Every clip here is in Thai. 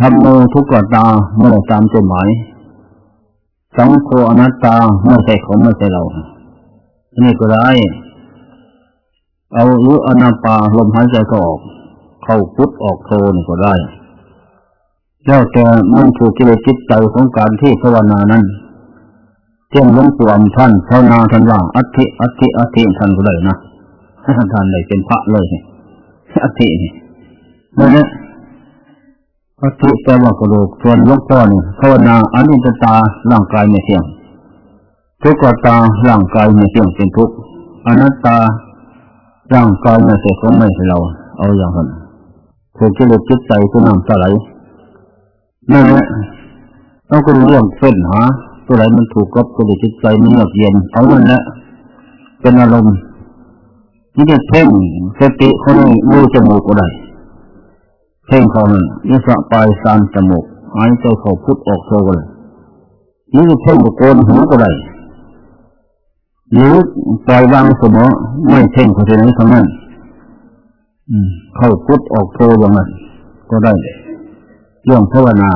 ทำโมทุกขตาไม่ได้ตามจุดหมาย สังโฆอนัตตาไม่ใช่ของไม่ใช่เรานี่ก็ได้เอายุอนาปาลมหายใจก็ออก เข้าพุทออกโทนี่ก็ได้ แล้วแต่มันถูกกิเลสจิตใจของการที่ภาวนานั้นเจ้าหลวงปู่อท่านภาวนาท่านว่าอัติอัติอัติท่านก็เลยนะท่านเลยเป็นพระเลยอัตินั่นะ อัติแปลว่ากระดูกส่วนลูกพ่อนี่ภาวนาอนิจตาร่างกายไม่เที่ยง ทุกขตาร่างกายไม่เที่ยงเป็นทุกข์อนัตตาร่างกายไม่ใช่ของไม่ใช่เรา เอาอย่างนั้นถูกกิเลสจิตใจก็นำสลายนั่นแหละต้องก็เรื่องเส้นหาตัวไหนมันถูกกับกิเลสจิตใจมันเยือกเย็นเอานั่นแหละเป็นอารมณ์นี่จะเพ่งสติเขาในรูจมูกก็ได้ เพ่งเขานี่ยนิสปลายสานจมูกหายใจเข้าพุทออกโทก็เลยนี่จะเพ่งโกนหูก็ได้หรือปล่อยวางเสมอไม่เพ่งเขาที่ไหนทั้งนั้นเข้าพุทออกโทอย่างนั้นก็ได้เรื่องภาวนา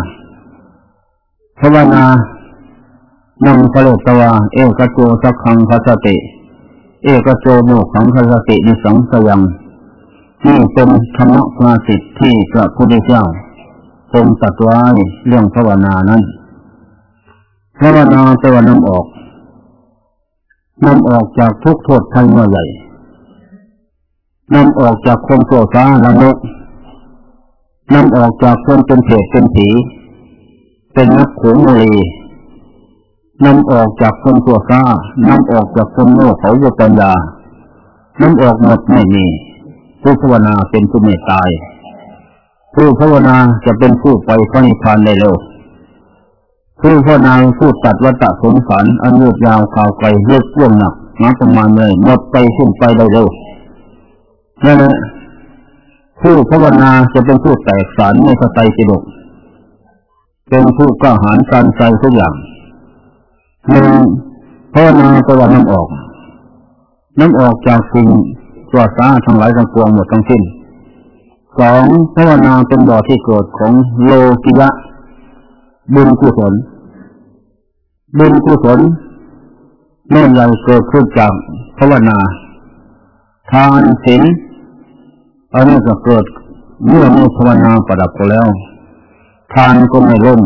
ภาวนานำพระโลตวาเอกโจสักขังพัสติ เอกโจโมขังพัสตินิสังสยัง นี่เป็นธรรมะภาสิทธิ์ที่พระพุทธเจ้าทรงตรัสไว้เรื่องภาวนานั้นภาวนาจะว่านำออกนำออกจากทุกโทษภัยเมื่อใหญ่นำออกจากความโกรธฟ้าละมกนำออกจากคนเป็นเพศเป็นผี เป็นนักขงโมลีนำออกจากคนตัวซ่านำออกจากคนโง่เขาโยปัญญานำออกหมดไม่มี ผู้ภาวนาเป็นผู้ไม่ตาย ผู้ภาวนาจะเป็นผู้ไปพระนิพพานได้เร็วผู้ภาวนาผู้ตัดวัฏสงสารอันยืดยาวข่าวไกลเลือกล่วงหนักมาประมาณเลยหมดไปสิ้นไปได้เร็วนั่นแหละผู้ภาวนาจะเป็นผู้แตกสารในพระไตรปิฎกเป็นผู้กล้าหาญการใจทุกอย่างหนึ่งภาวนาตัวน้ำออก น้ำออกจากสิ่ง ตัวสาทั้งหลายทั้งปวงหมดทั้งสิ้นสองภาวนาเป็นบ่อที่เกิดของโลกิยะ บุญกุศล บุญกุศลเมื่อไราเกิดขึ้นจากภาวนา ทานศีลอันนี้ก็เกิดเมื่อมีภาวนาประดับก็แล้ว ทานก็ไม่ล่ม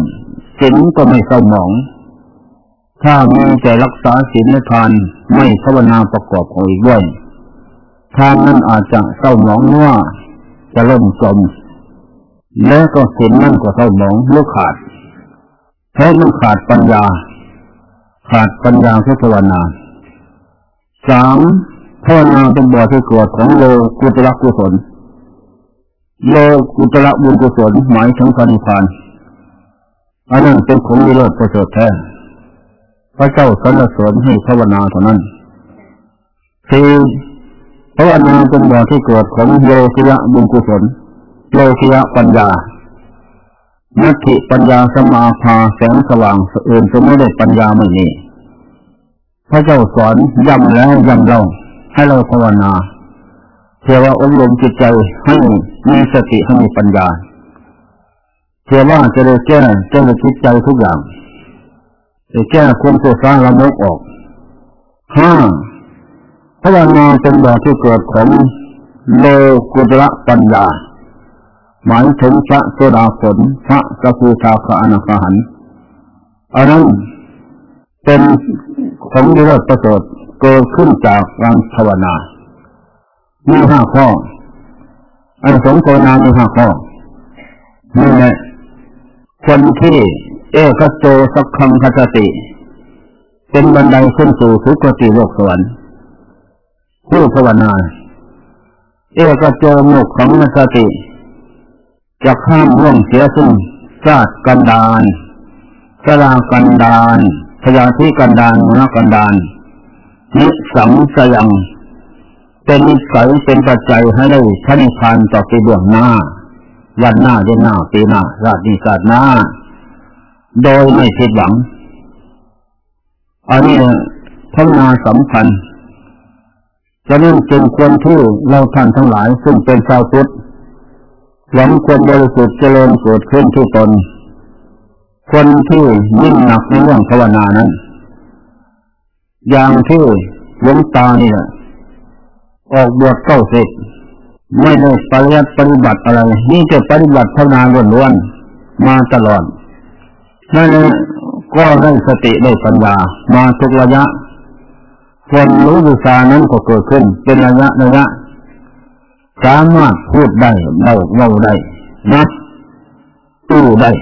ศีลก็ไม่เศร้าหมอง ถ้ามีใจรักษาศีลและทานไม่ภาวนาประกอบของอีกด้วย ทานนั้นอาจจะเศร้าหมองว่าจะล่มจมแล้วก็ศีลนั่นก็เศร้าหมองลูกขาดเพราะมันขาดปัญญา ขาดปัญญาเพื่อภาวนาสามภาวนาเป็นบ่อที่เกิดของโลกุตระกุศลโลกุตระบุญกุศลหมายถึงพระนิพพานอันนั้นเป็นของมีเลิศประเสริฐแท้พระเจ้าสรรเสริญให้ภาวนาเท่านั้น คือภาวนาเป็นบ่อที่เกิดของโลกิยะบุญกุศลโลกิยะปัญญานัตถิปัญญาสมาภาแสงสว่างเอื่นจะไม่ได้ปัญญาไม่มีพระเจ้าสอนย้ำแล้วย้ำเล่าให้เราภาวนาเพื่อว่าอบรมจิตใจให้มีสติให้มีปัญญาเพื่อว่าจะได้แก้แก้จิตใจทุกอย่างจะแก้ความโกรธร้างละมกออกห้า ภาวนาเป็นบ่อที่เกิดของโลกุตระปัญญา หมายถึงพระโสดาผลพระสกุทาคาอนาคาหันอันนั้นเป็นของดีเลิศประเสริฐเกิดขึ้นจากการภาวนา มีห้าข้อ อันสงภาวนามีห้าข้อนี่แหละคนที่เอกโจสักคังคติ เป็นบันไดขึ้นสู่สุคติโลกสวรรค์ ผู้ภาวนา เอกโจโมกขังคติ จะข้ามร่วงเสียซึ่งชาติกันดานสลากันดานพยาธิกันดานมรกันดานนิสังสยังเป็นนิสัยเป็นปัจจัยให้ได้ชนิพานต่อไปเบื้องหน้า วันหน้าเดือนหน้าปีหน้า ราชนิสาสหน้า โดยไม่ผิดหวัง อันนี้พัฒนาสำคัญ จะนั่นจึงควรที่เราท่านทั้งหลายซึ่งเป็นชาวพุทธหวังความบริสุทธิ์เจริญเกิดขึ้นที่ตน คนที่ยิ่งหนักในเรื่องภาวนานั้น อย่างที่หลวงตานี่แหละออกบวชเก้าสิบไม่ได้ปริยัติปฏิบัติอะไร นี่จะปฏิบัติภาวนาล้วนๆมาตลอดนั่นก็ได้สติได้ปัญญามาทุกระยะ ความรู้วิชานั้นก็เกิดขึ้น เป็นระยะระยะสามารถพูดได้เล่าเล่าได้นับตู้ได้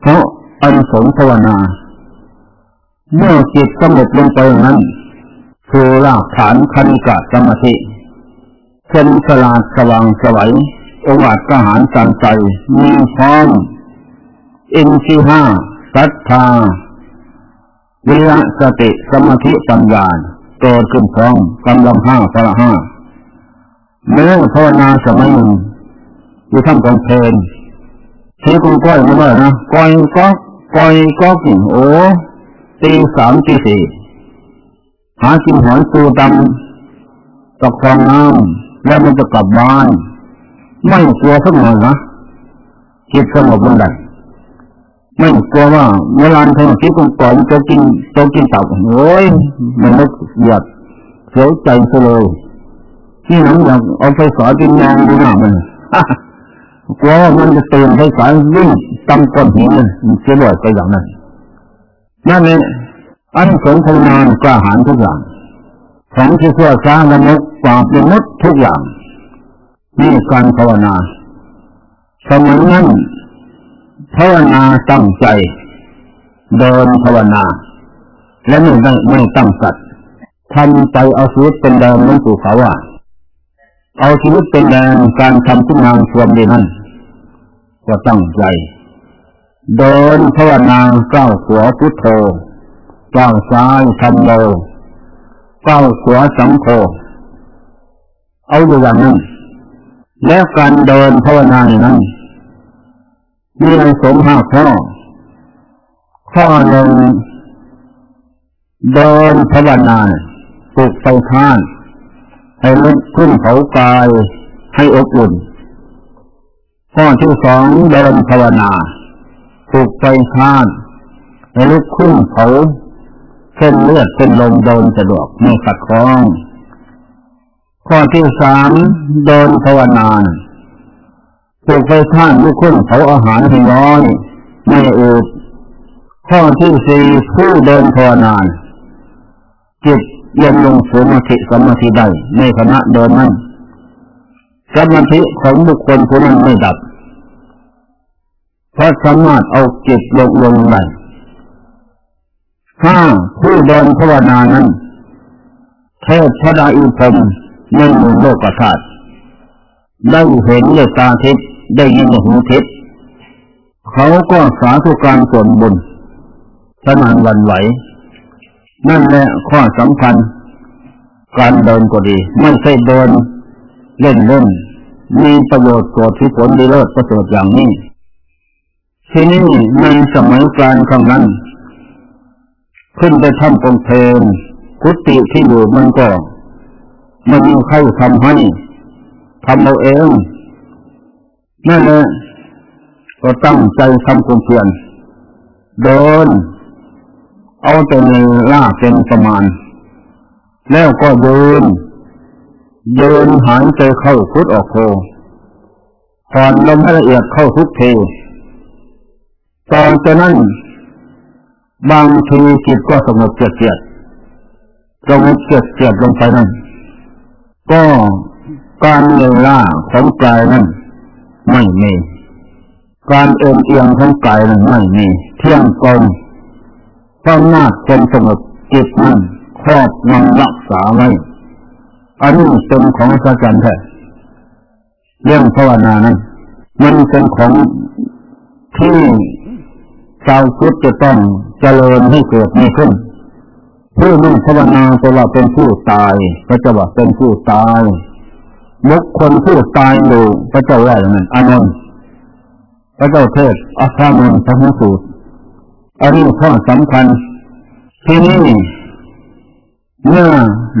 เพราะอันสงภาวนา เมื่อจิตสงบลงไปนั้นคือรากฐานคันกะสมาธิเป็นสลาดสว่างสวัยองอาจกหารสังใจมีพร้อมอินทรีห้าศรัทธา วิริยะสติสมาธิปัญญาเกิดขึ้นพร้อมกำลังห้าพละห้าเมื่อภาวนาสมัยหนึ่งอยู่ท่ามกลางเพลนที่คุณก้อยไม่ได้นะก้อยก็ก้อยก็กินโอ้ตีสามตีสี่หากินหอยปูดำตะคองน้ำแล้วมันจะกลับบ้าน ไม่กลัวสักหน่อยนะจิตสงบลงได้ ไม่กลัวว่าเวลาทำคิดก่อนจะกินจะกินต่าโอ้ยมันไม่อยากเสียใจเลยที่นั้นอยากเอาไฟสายกินยางดูหน้ามันกลัวว่ามันจะตื่นไฟสายวิ่งตำก้นหินเสียบ่อยไปอย่างนั้นนั่นเองอันสงพนานกล้าหาญทุกอย่างของที่เพื่อสร้างละมุกปราบละมุดทุกอย่างนี่การภาวนาสมัยนั้น ภาวนาตั้งใจ เดินภาวนา และไม่ได้ไม่ตั้งสัตว์ทำใจเอาชีวิตเป็นแดนนั่นสู่เขาว่า เอาชีวิตเป็นแดนการทำทุกงานความดีนั้นก็ตั้งใจ เดินภาวนาก้าวขัวพุทโธก้าวซ้ายทำโลก้าวขวสังโฆเอาอย่างนั้นแล้วการเดินภาวนาอย่างนั้น มีอะไรสมห้าข้อ ข้อหนึ่งเดินภาวนาปลุกไฟท่าน ให้ลุกขึ้นเผากายให้อบอุ่น ข้อที่สองเดินภาวนาปลุกไฟท่านให้ลุกขึ้นเผาเส้นเลือดเส้นลมเดินสะดวกไม่ขัดข้อง ข้อที่สามเดินภาวนา ปลูกไฟท่านลูกขึ้นเผาอาหารให้น้อยไม่อืดข้อที่สี่ผู้เดินภาวนาจิตยังลงสมาธิสมาธิได้ในขณะเดินนั้นสมาธิของบุคคลผู้นั้นไม่ดับเพราะสามารถเอาจิตลงลงได้ห้าผู้เดินภาวนานั้นเทพพระดาอิพรมในหมู่โลกธาตุได้เห็นด้วยตาทิพย์ ได้ยินด้วยหูทิพย์เขาก็สาธุการส่วนบุญสนานวันไหว นั่นแหละข้อสำคัญ การเดินก็ดี ไม่ใช่เดิน เล่นเล่นมีประโยชน์เกิดที่ผลดีเลิศประเสริฐอย่างนี้ทีนี้ในสมัยกลางครั้งนั้น ขึ้นไปทำกองเพลกุฏิที่อยู่มันก็ มันมีใครทำให้ทำเอาเอง นั่นแหละก็ตั้งใจทำความเพียรเดิน เอาแต่ในล่าเป็นประมาณ แล้วก็เดิน เดินหายใจเข้าพุทออกโคผ่อนลมให้ละเอียดเข้าทุกเทตอนจากนั้น บางทีจิตก็สงบเจียดสงบเจียดลงไปนั่นก็การเวลาของกายนั้น ไม่มีการเอ็นเอียงของกายนั้นไม่มีเที่ยงตรงต้องนาจเป็นสงบจิตนั้นครอบงำรักษาไว้อันนี้เป็นของสัจจ์แท้เรื่องภาวนานั้นมันเป็นของที่ชาวพุทธจะต้องเจริญให้เกิดมีขึ้นผู้นั่งภาวนาตัวเราเป็นผู้ตายพระเจ้าว่าเป็นผู้ตาย บุคคลผู้ตายอยู่พระเจ้าว่าอย่างนั้นอานนท์พระเจ้าเทศอัครามนพระมุสูตรอันนี้ข้อสำคัญที่นี่เมื่อ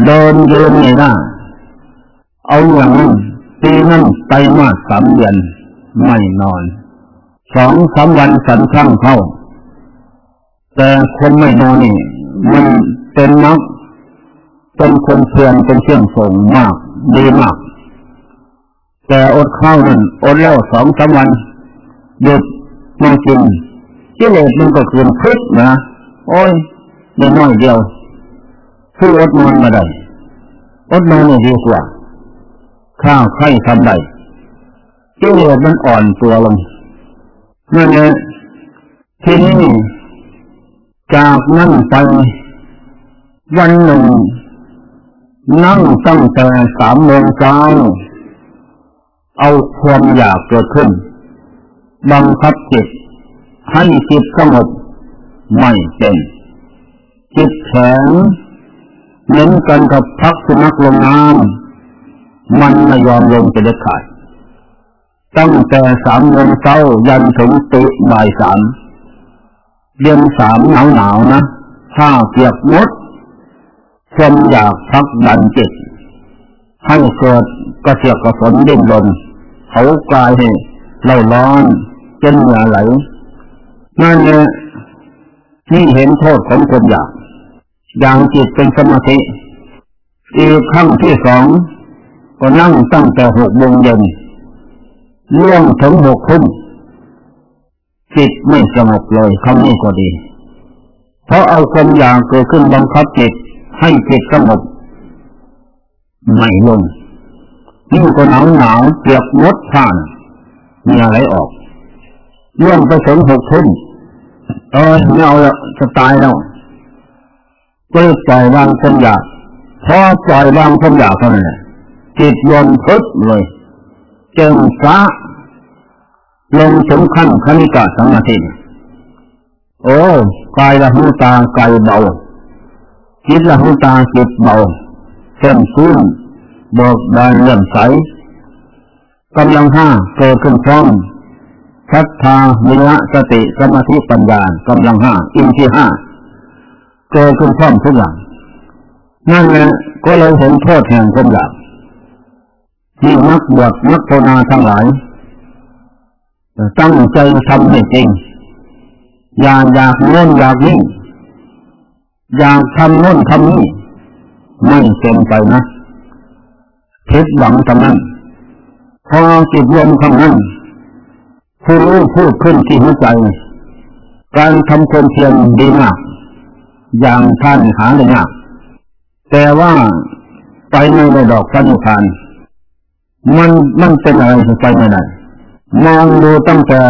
เดินเดินในหน้เอาอย่างนั้นปีนั้นไปมาสามเดือนไม่นอนสองสามวันสันข้างเข้า แต่คนไม่นอนนี่ มันเป็นนักเป็นคนเพียรเป็นเชื่องส่งมาก ดีมาก แต่อดข้าวนั่นอดแล้วสองสามวันหยุดมากินกิเลสมันก็คืนพึกนะโอ้ยได้น้อยเดียวคืออดนอนมาได้อดนอนนี่ดีกว่า ข้าวไข่ทำได้กิเลสมันอ่อนตัวลงนั่นแหละทีนี้จากนั้นไปวันหนึ่งนั่งตั้งแต่สามโมงเช้า เอาความอยากเกิดขึ้น บังคับจิตให้จิตสงบไม่เป็น จิตแข็งเหมือนกันกับพักสุนัขลงน้ำมันไม่ยอมลงจะเด็ดขาดตั้งแต่สามโมงเช้ายันถึงติบ่ายสามเดือนสามหนาวหนาวนะถ้าเปียกมดความอยากพักดันจิตให้เกิดกระเสียกกระสนดิ้นรน เขากลายให้เล่าร้อนจนเหงื่อไหลนั่นแหละที่เห็นโทษของความอยาก อย่างจิตเป็นสมาธิอีกขั้งที่สองก็นั่งตั้งแต่หกโมงเย็นเรื่องถึงหกทุ่มจิตไม่สงบเลยคำนี้ก็ดี เพราะเอาความอยากเกิดขึ้นบังคับจิตให้จิตสงบไม่ลง นี่ก็หนาวหนาวเปียกมดผ่านมีอะไรออกเรื่องไปถึงหกทุ่มเออไม่เอาละจะตายแล้วก็ปล่อยวางความอยากพอปล่อยวางความอยากเท่านั้นจิตยนพึบเลยเจิงฟ้าลงถึงขั้นคณิกาสมาธิโอ้กายละหูตากายเบาจิตละหูตาจิตเบาเส้นฟื้น เบิกบานเลื่อมใสกำลังห้าเกิดขึ้นพร้อมชัทธามิละสติสมาธิปัญญากำลังห้าอินทรีห้าเกิดขึ้นพร้อมทุกอย่างนั่นแหละก็เลยเห็นโทษแห่งความอยากที่นักบวชนักภาวนาทั้งหลายตั้งใจทำให้จริง อย่าอยากโน่นอยากนี่อยากทำโน่นทำนี่ไม่เป็นไปนะ คิดหวังทำนั้นพอจิตรวมทำนั้นผู้รู้พูดขึ้นที่หัวใจ การทำความเพียรดีมาก อย่างท่านหาได้ยากแต่ว่าไปไม่ได้ดอกพันธานมันมันเป็นอะไรไปไม่ได้มองดูตั้งแต่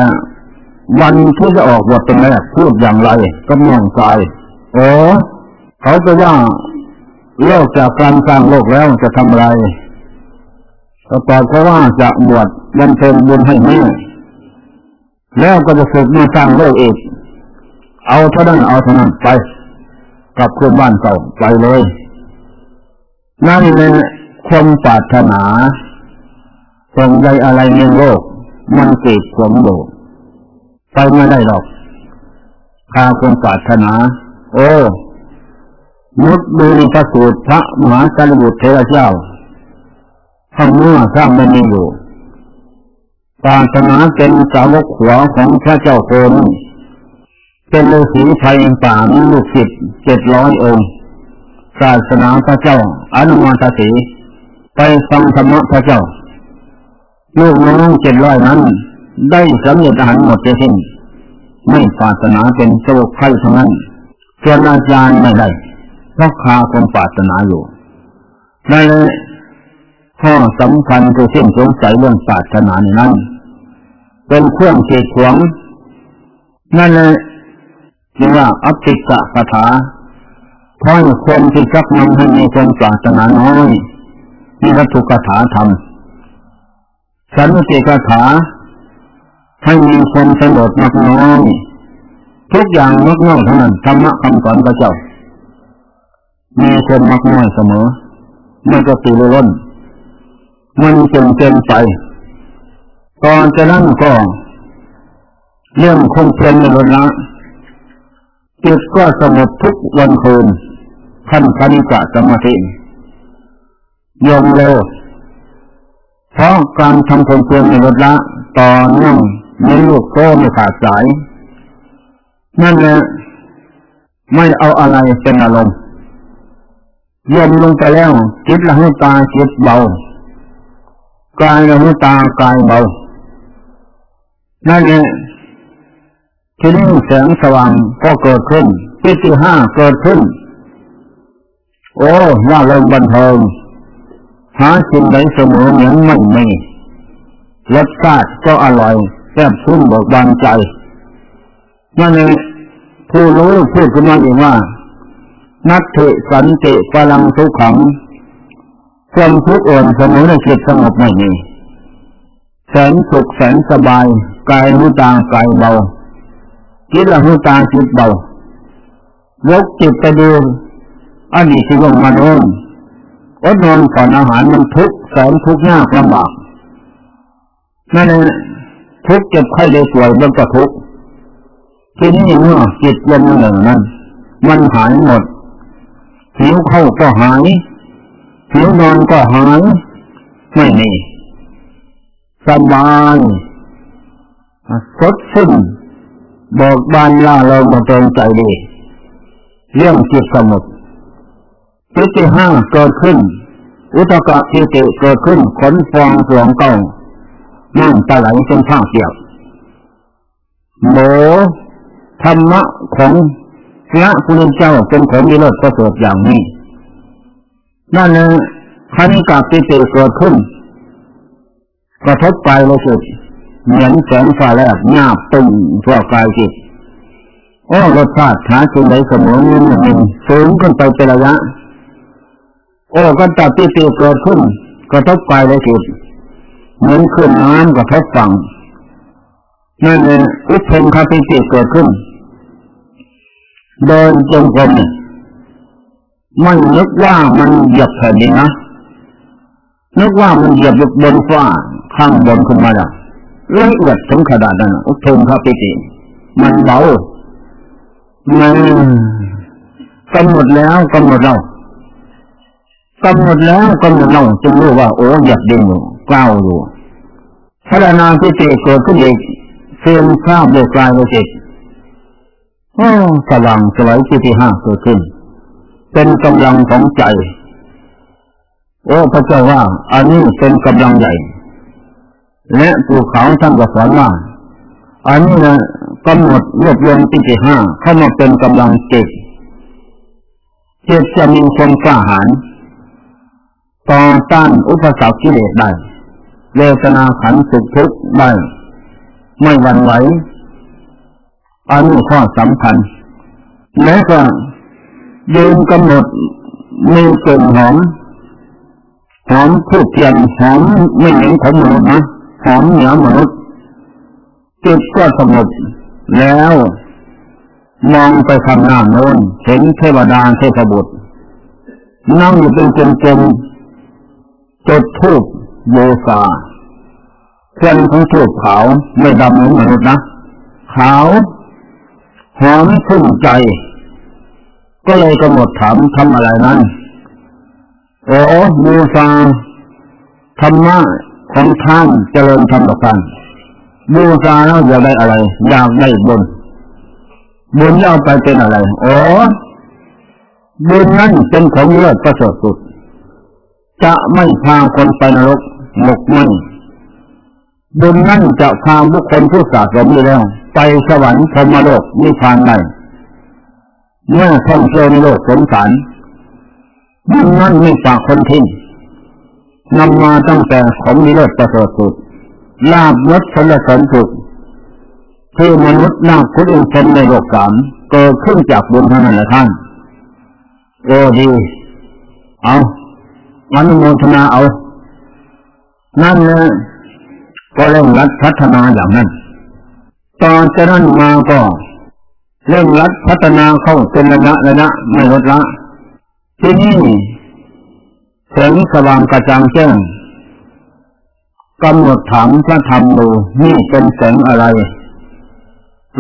วันที่จะออกบทเป็นแรกพูดอย่างไรก็มองกายโอ้เขาจะว่าเลิกจากการสร้างโลกแล้วจะทำอะไร ก็ตอบเขาว่าจะบวชบำเพ็ญบุญให้แม่แล้วก็จะฝึกมาสร้างโลกอีก เอาเท่านั้นเอาเท่านั้นไปกลับคืนบ้านเก่าไปเลย นั่นเลยความปรารถนาส่งใยอะไรในโลก มันเกิดความโลภไปไม่ได้หรอกพาความปรารถนา โอ้มุดดูในพระสูตรพระมหาการบุตรเทระเจ้า ข้างเมื่อสร้างมันมีอยู่ปารถนาเป็นสาวกขวของพระเจ้าโคนเป็นฤาษีไทยป่ามีลูกศิษย์เจ็ดร้อยองค์ ศาสนาพระเจ้า อนุมาตสีไปฟังธรรมะพระเจ้า ลูกน้องเจ็ดร้อยนั้น ได้สำเร็จอาหารหมดจะสิ้นไม่ปารถนาเป็นสวกไข่ทั้งนั้นส่วนอาจารย์ไม่ได้เพราะคาคนปรารถนาอยู่นั่น ข้อสำคัญคือสิ้นสงสัยเรื่องปรารถนาในนั้น เป็นเครื่องเกดขวง นั่นเลยเรียกว่าอัปติกะคาถาพ้อยคนที่ชักนำให้มีคนปรารถนาน้อยมีวัตถุคาถาทำสันติกถาให้มีความสงบมากน้อยทุกอย่างมากน้อยเท่านั้นธรรมะคำสอนพระเจ้า มีคนมากน้อยเสมอไม่ก็ตีล้น มันจนเกินไป ตอนจะนั่งก็เรื่องคงเป็นในรละจิตก็สงบทุกวันคืนขั้นคณิกะสมาธิยอมเร็วเพราะการทำความเพียรในลดละตอเนื่องในลูกโตไม่ขาดสาย นั่นแหละไม่เอาอะไรเป็นอารมณ์ยอมลงไปแล้วจิตละหูตาจิตเบา กายละหูตากายเบา นั่นแหละที่นี่แสงสว่างก็เกิดขึ้นปิติห้าเกิดขึ้น โอ้ว่าเราบันเทิงหาสิ่งใดเสมอเหมือนไม่มีรสชาติก็อร่อยแซ่บซุ่มเบิกบานใจนั่นเองผู้รู้พูดขึ้นมาเองว่า นัตถิสันติพลังทุขัง ความทุกข์อ่อนสมอในจิตสงบไม่มีแสนสุขแสนสบายกายหูตากายเบาจิตละหูตาจิตเบายกจิตไปดูอันนี้คือว่ามันโอนอดนอนก่อนอาหารมันทุกแสนทุกยากลำบากนั่นเองทุกเจ็บไข้ได้ป่วยมันก็ทุกทีนี้เมื่อจิตลมหนึ่งนั้น มันหายหมดหิวเข้าก็หาย หิวนอนก็หายไม่มีสบายสดชื่นบอกบานล่าเรามาเตือนใจดี เรื่องจิตสมุทรปิติห้าเกิดขึ้น อุตกะปิติเกิดขึ้นขนฟองสวงเก้านั่งตาไหลเป็นข้างเกี่ยวโมธรรมะของพระพุทธเจ้าเป็นของมีเลิศประเสริฐอย่างนี้ นั่นเองขันกับปิติเกิดขึ้นกระทบไปเลยสุดเหมือนแสงฟ้าแลบหน้าตึงทั่วกายจิตโอ้รสชาติหาสิ่งใดเสมอเงินหนึ่งสูงขึ้นไปเป็นระยะ โอ้ก็ตัดปิติเกิดขึ้นกระทบไปเลยสุดเหมือนขึ้นน้ำกระทบฝั่งนั่นเองอุปเพงคาปิติเกิดขึ้น เดินจงกรม ไม่นึกว่ามันเหยียบแผ่นดินนะนึกว่ามันเหยียบยู่บนฟ้าข้างบนขึ้นมาแล้วละเอียดถึงขนาดนั้นอุทมพระปิติ มันเบามันกำหนดแล้วกำหนดเรากำหนดแล้วกำหนดเราจึงรู้ว่าโอ้หยียบดินอยู่กล้าวอยู่พระนาปิติเกิดขึ้นอีกเสื่อมข้าวโดยกลายโดยจิตโอ้สว่างสลายที่ที่ห้าเกิดขึ้น เป็นกำลังของใจ โอ้พระเจ้าว่า อันนี้เป็นกำลังใหญ่ และภูเขาท่านก็สอนว่า อันนี้นะกำหนดรวบรวมที่ที่ห้าเข้ามาเป็นกำลังเจิตจิตจะมีความกล้าหาญต่อต้านอุปสรรคกิเลสได้เวทนาขันสุขทุกข์ได้ไม่หวั่นไหวอันนี้ข้อสำคัญแล้วก็ ยืนกำหนดมีกลิ่นหอมหอมพูดเทียนหอมไม่เหม็นของมนุษย์นะหอมเหนือมนุษย์จิตก็สงบแล้วมองไปข้างหน้าโน้นเห็นเทวดาเทพบุตรนั่งอยู่เป็นกลมจดทูบโยซาเครื่องของทูบขาวไม่ดำเหมือนมนุษย์นะขาวหอมขึ้นใจ ก็เลยกำหนดถามทำอะไรนั้นโอ้บูชาธรรมะของท่านเจริญธรรมกันบูชาแล้วอยากได้อะไรอยากได้บุญบุญเอาไปเป็นอะไรโอ้บุญนั้นเป็นของเลิศประเสริฐสุด จะไม่พาคนไปนรกหมกไหมบุญนั้นจะพาบุคคลผู้สะสมอยู่แล้ว ไปสวรรค์พรมโลกนิพพานได้ เมื่อท่องเที่ยวในโลกสงสารบุญนั้นไม่ฝากคนทิ้งนำมาตั้งแต่ของนิโรธประเสริฐสุดลาบยศสรรเสริญสุดที่มนุษย์นาคุณอุชนในโลกสามเกิดขึ้นจากบุญเท่านั้นละท่านโอ้ดี เอาอนุโมทนาเอา นั่นเลยก็เร่งรัดพัฒนาอย่างนั้น ตอนจะนั้นมาก็ เร่งรัดพัฒนาเข้าเป็นระยะระยะไม่ลดละ ที่นี่แสงสว่างกระจ่างแจ้งกำหนดถามพระธรรมดูนี่เป็นแสงอะไร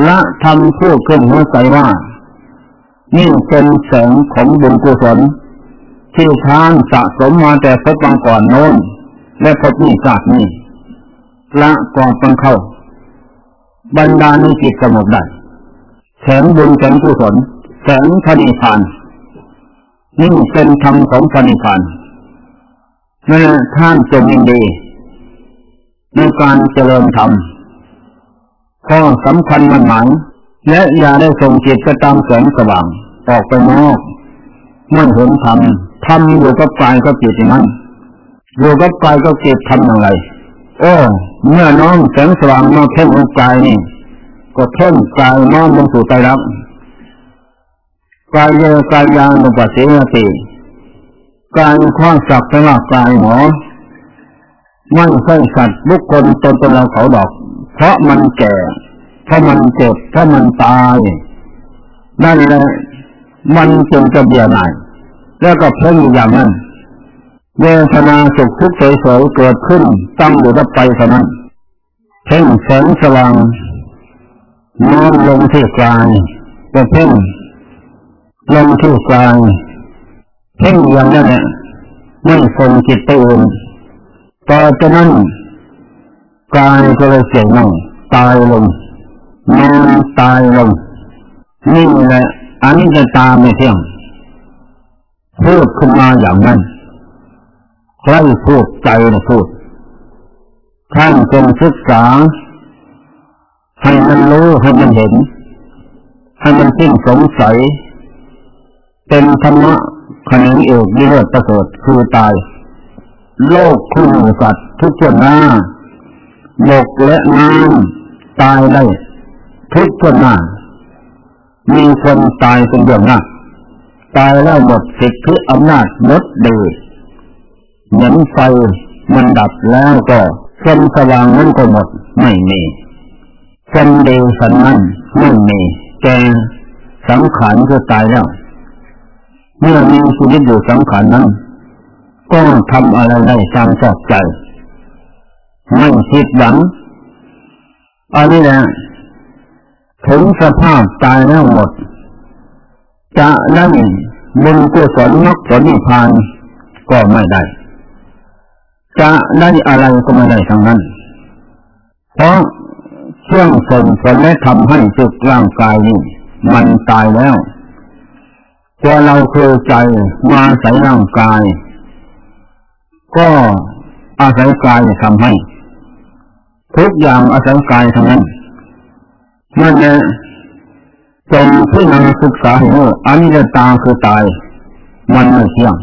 ละธรรมพูดขึ้นหัวใจว่า นี่เป็นแสงของบุญกุศลที่ทานสะสมมาแต่พบก่อนโน้น และพบนี้ศาสตร์นี้ละก่อนฟังเข้า บรรดาในจิตสงบได้ สงบุญแสงกุศลแสงพระนิพพานนี่เป็นธรรมของพระนิพพานนั่นท่านจงยินดีในการเจริญธรรมข้อสำคัญมันหมายและอย่าได้ส่งจิตไปตามแสงสว่างออกไปนอกเมื่อเห็นธรรมทำอยู่กับกายก็จิตนั้นอยู่กับกายก็จิตทำอย่างไรโอ้เมื่อน้องแสงสว่างมาเพ่งกายนี่ ก็เพ่งกายน้อมลงสู่ใจรักกายเยกายยางลงปัสสิติกายข้อสักแต่ว่ากายหมอไม่ใช่สัตว์บุคคลตนตนเราเขาดอก เพราะมันแก่ เพราะมันเจ็บ เพราะมันตายนั่นแหละมันจึงจะเบียดหน่ายแล้วก็เพ่งอย่างนั้นเวทนาสุขทุกข์เฉยๆเกิดขึ้นตั้งอยู่รับไปเท่านั้นเพ่งแสงสว่าง น้อมลงที่กลางก็เพ่งลงที่กลางเพ่งอย่างนั้นเนี่ยไม่ส่งจิตไปอื่นต่อจากนั้นกายก็เลยเสียงนั่งตายลงนอนตายลงนี่แหละอันนี้จะตามไม่เที่ยงพูดขึ้นมาอย่างนั้นใครพูดใจนะพูดท่านจงศึกษา ให้มันรู้ให้มันเห็นให้มันสิ้นสงสัย เป็นธรรมะขนงเอกนิโรธประเสริฐคือตาย โลกคุณสัตว์ทุกส่วนหน้าบกและน้ำตายได้ ทุกส่วนหน้า มีคนตายเป็นเบื้องหน้าตายแล้วหมดสิทธิอำนาจลดเดือเหมือนไฟมันดับแล้วก็เส้นสว่างนั้นก็หมดไม่มี เส้นเดวสันนั้นไม่มีแกสังขารก็ตายแล้ว เมื่อมีชีวิตอยู่สังขารนั้น ก็ทำอะไรได้ตามชอบใจ ไม่คิดหวังอันนี้แหละถึงสภาพตายแล้วหมด จะได้บุญกุศลมรรคผลนิพพานก็ไม่ได้ จะได้อะไรก็ไม่ได้ทั้งนั้น เพราะ เครื่องส่งผลและทำให้สุขร่างกายนี้มันตายแล้วตัวเราคือใจมาใส่ร่างกาย ก็อาศัยกายทำให้ ทุกอย่างอาศัยกายทั้งนั้นนั่นแหละจงพิจารณาศึกษาให้รู้อนิจจตาคือตาย มันไม่เที่ยง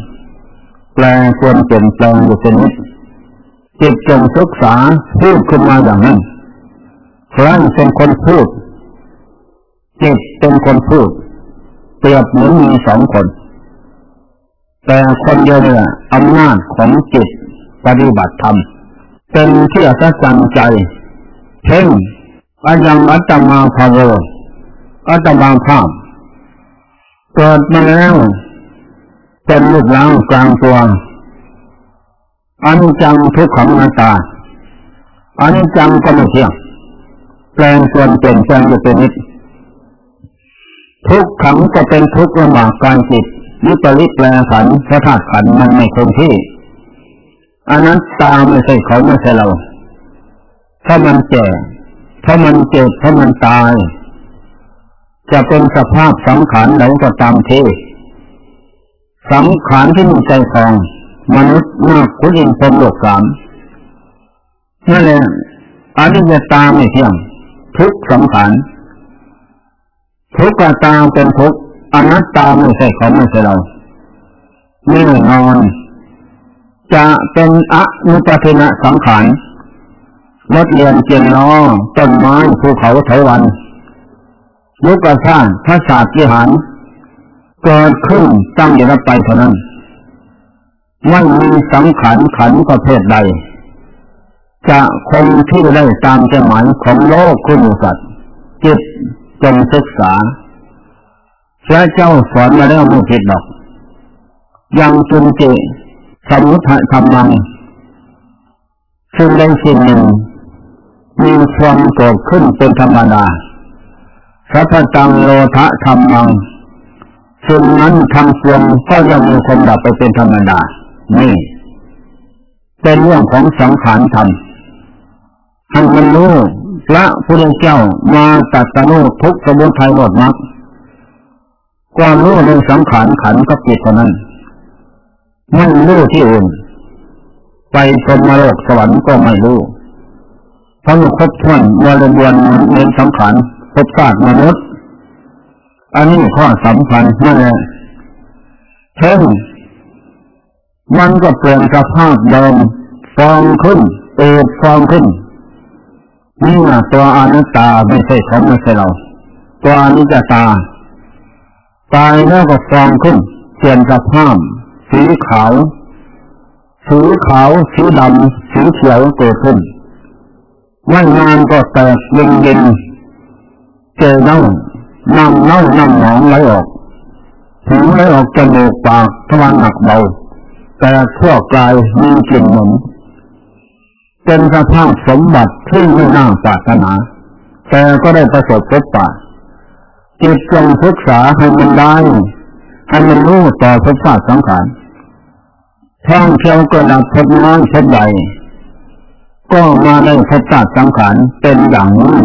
แปลควรเปลี่ยนแปลงอยู่เป็นนิดจิตจงศึกษาพูดขึ้นมาอย่างนั้น พระเป็นคนพูด จิตเป็นคนพูด เปรียบเหมือนมีสองคน แต่คนเดียวเนี่ยอำนาจของจิตปฏิบัติธรรม เป็นที่อัศจรรย์ใจเพ่งอายังอัตมาภาโวอัตมาภาพ เกิดมาแล้วเป็นลูกล้างกลางตัวอนิจจังทุกขังนาตาอนิจจังก็ไม่เที่ยง แปลงส่วนเป็นแปลงจะเป็นนิดทุกขังก็เป็นทุกข์ลำบากการจิตนิปริแปลขันพระธาตุขันมันไม่คงที่อันนั้นตาไม่ใช่เขาไม่ใช่เราถ้ามันแก่ถ้ามันเจ็บถ้ามันตาย จะเป็นสภาพสังขารไหนก็ตามที่สังขารที่มีใจคอง มนุษย์นาคคุณอินทร์โลกสามนั่นแหละอนิจจตาไม่เที่ยง ทุกสังขารทุกขตาเป็นทุกอนัตตาไม่ใช่ของไม่ใช่เราแน่นอน จะเป็นอนุปทินะสังขารรถเรียนเกียนล้อต้นไม้ภูเขาเถาวันยุกระชาติพระศาสติหารเกิดขึ้นตั้งอยู่รับไปเท่านั้น ไม่มีสังขารขันประเภทใด จะคงที่ได้ตามใจหมายของโลกคุณสัตว์จิตจงศึกษาพระเจ้าสอนมาแล้วไม่ผิดดอก ยังจุนจิสมุทธรรมังซึ่งได้สิ่งหนึ่ง มีความเกิดขึ้นเป็นธรรมดาสัพตังโลทะธรรมังซึ่งนั้นทำส่วนก็ยังมีความดับไปเป็นธรรมดา นี่ เป็นเรื่องของสังขารธรรม ให้มันรู้พระพุทธเจ้ามาตัดสรุทุกสมุทัยหมดมักความรู้ในสังขารขันก็ปิดเท่านั้นไม่รู้ที่อื่น ไปพรมโลกสวรรค์ก็ไม่รู้เพรามันครบถ้วนวรบวนในสังขารพบศาสตร์มนุษย์ อันนี้ข้อสำคัญนั่นแหละเช่นมันก็เปลี่ยนสภาพเดิมฟองขึ้นเอิดฟองขึ้น นี่นะตัวอนัตตาไม่ใช่เขาไม่ใช่เรา ตัวอนิจจตาตายแล้วก็ฟองขึ้นเปลี่ยนสภาพสีขาวสีขาวสีดำสีเขียวเกิดขึ้นไม่นานก็แตกเย็นเย็นเจอเน่าน้ำเน่าน้ำหนองไหลออกหูไหลออกจมูกปากทวารหนักเบาแต่ทั่วกายมีกลิ่นเหม็น เป็นสภาพสมบัติที่ไม่น่าปรารถนา แต่ก็ได้ประสบพบปะจิตจงศึกษาให้มันได้ให้มันรู้ต่อพระศาสสังขารท่องเที่ยวก็ดับพบน้อยพบใหญ่ก็มาได้พบศาสสังขารเป็นอย่างนี้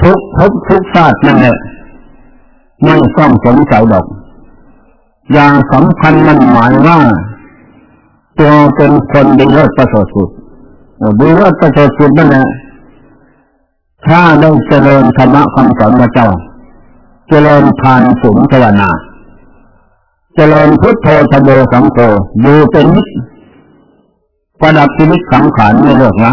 ทุกพบทุกศาสตร์นั่นแหละไม่ต้องสงสัยดอก อย่างสำคัญมันหมายว่าตัวเป็นคนดีเลิศประเสริฐสุด ดีเลิศประเสริฐสุดนั่นแหละถ้าได้เจริญธรรมะคำสอนพระเจ้า เจริญทานสูงภาวนา เจริญพุทโธธโมสังโฆอยู่เป็นนิดประดับชีวิตสังขารไม่เลิกละ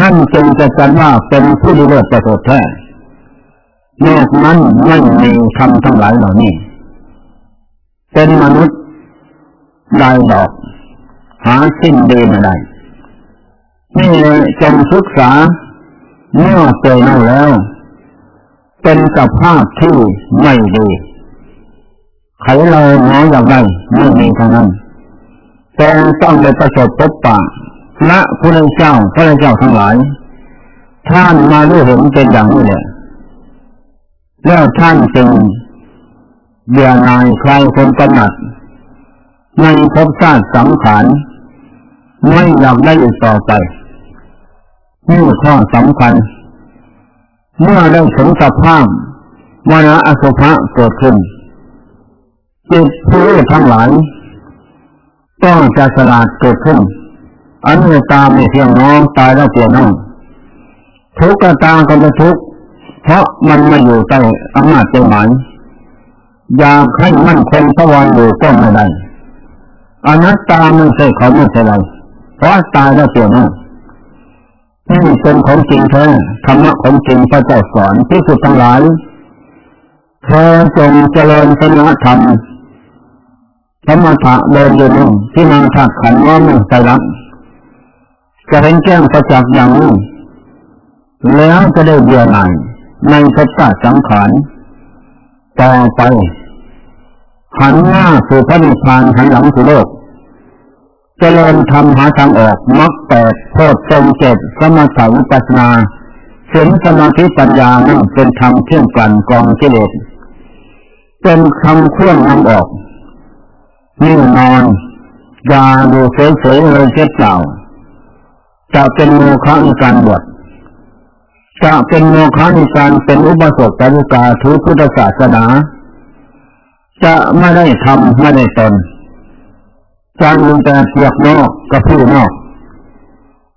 นั่นจึงจะจันว่าเป็นผู้ดีเลิศประเสริฐแท้นอกนั้นไม่มีคำทั้งหลายเหล่านี้ เป็นมนุษย์ได้ดอก หาสิ้นดีไม่ได้ นี่จงศึกษาเมื่อเจอเน่าแล้ว เป็นสภาพที่ไม่ดีใครเราหนออย่างไรไม่มีทางนั้นแต่ต้องได้ประสบพบปะพระพุทธเจ้าพระเจ้าทั้งหลาย ท่านมาด้วยเห็นเป็นอย่างนี้แหละแล้วท่านจึงเบื่อนายใครคนกำหนัดในภพชาติสังขารไม่อยากได้อีกต่อไป นี่ข้อสำคัญ เมื่อได้ถึงสภาพวนาอสุภะเกิดขึ้นจิตผู้ทั้งหลายต้องจะสลาดเกิดขึ้น อันนี้ตาไม่เที่ยงน้องตายแล้วเปลี่ยนน้องทุกข์ก็ตาก็จะทุกข์เพราะมันมาอยู่ใต้อำนาจเจ้าหมายอยากให้มั่นคงสว่างอยู่ก็ไม่ได้อนัตตาไม่ใช่เขาไม่ใช่เราเพราะตายแล้วเปลี่ยนน้อง นี่เป็นของจริงแท้ธรรมะของจริงพระเจ้าสอนที่สุดทั้งหลายเธอจงเจริญสมธรรมสมถะเดินอยู่นู่นที่นางถักขันว่ามันใจรักจะเห็นแจ้งประจักษ์อย่างนี้แล้วจะได้เบียหน่ายในพระาสังขารต่อไปหันหน้าสู่พระนิพพานหันหลังสู่โลกเจริญธรรมหาทางออกมรรค ดโทษทรงเจ็ดสมถะวิปัสนาศีลสมาธิปัญญานั่นเป็นธรรมเที่ยงกลั่นกองกิเลสเป็นคำเครื่องนำออกนิ่งนอนยาดูเฉยๆเลยเช็ดเปล่าจะเป็นโมฆะในการบวชจะเป็นโมฆะในการเป็นอุบาสกปฏิกาทุพุทธศาสนา จะไม่ได้ทำไม่ได้ตนจะมีแต่เพียกนอกกับผู้นอก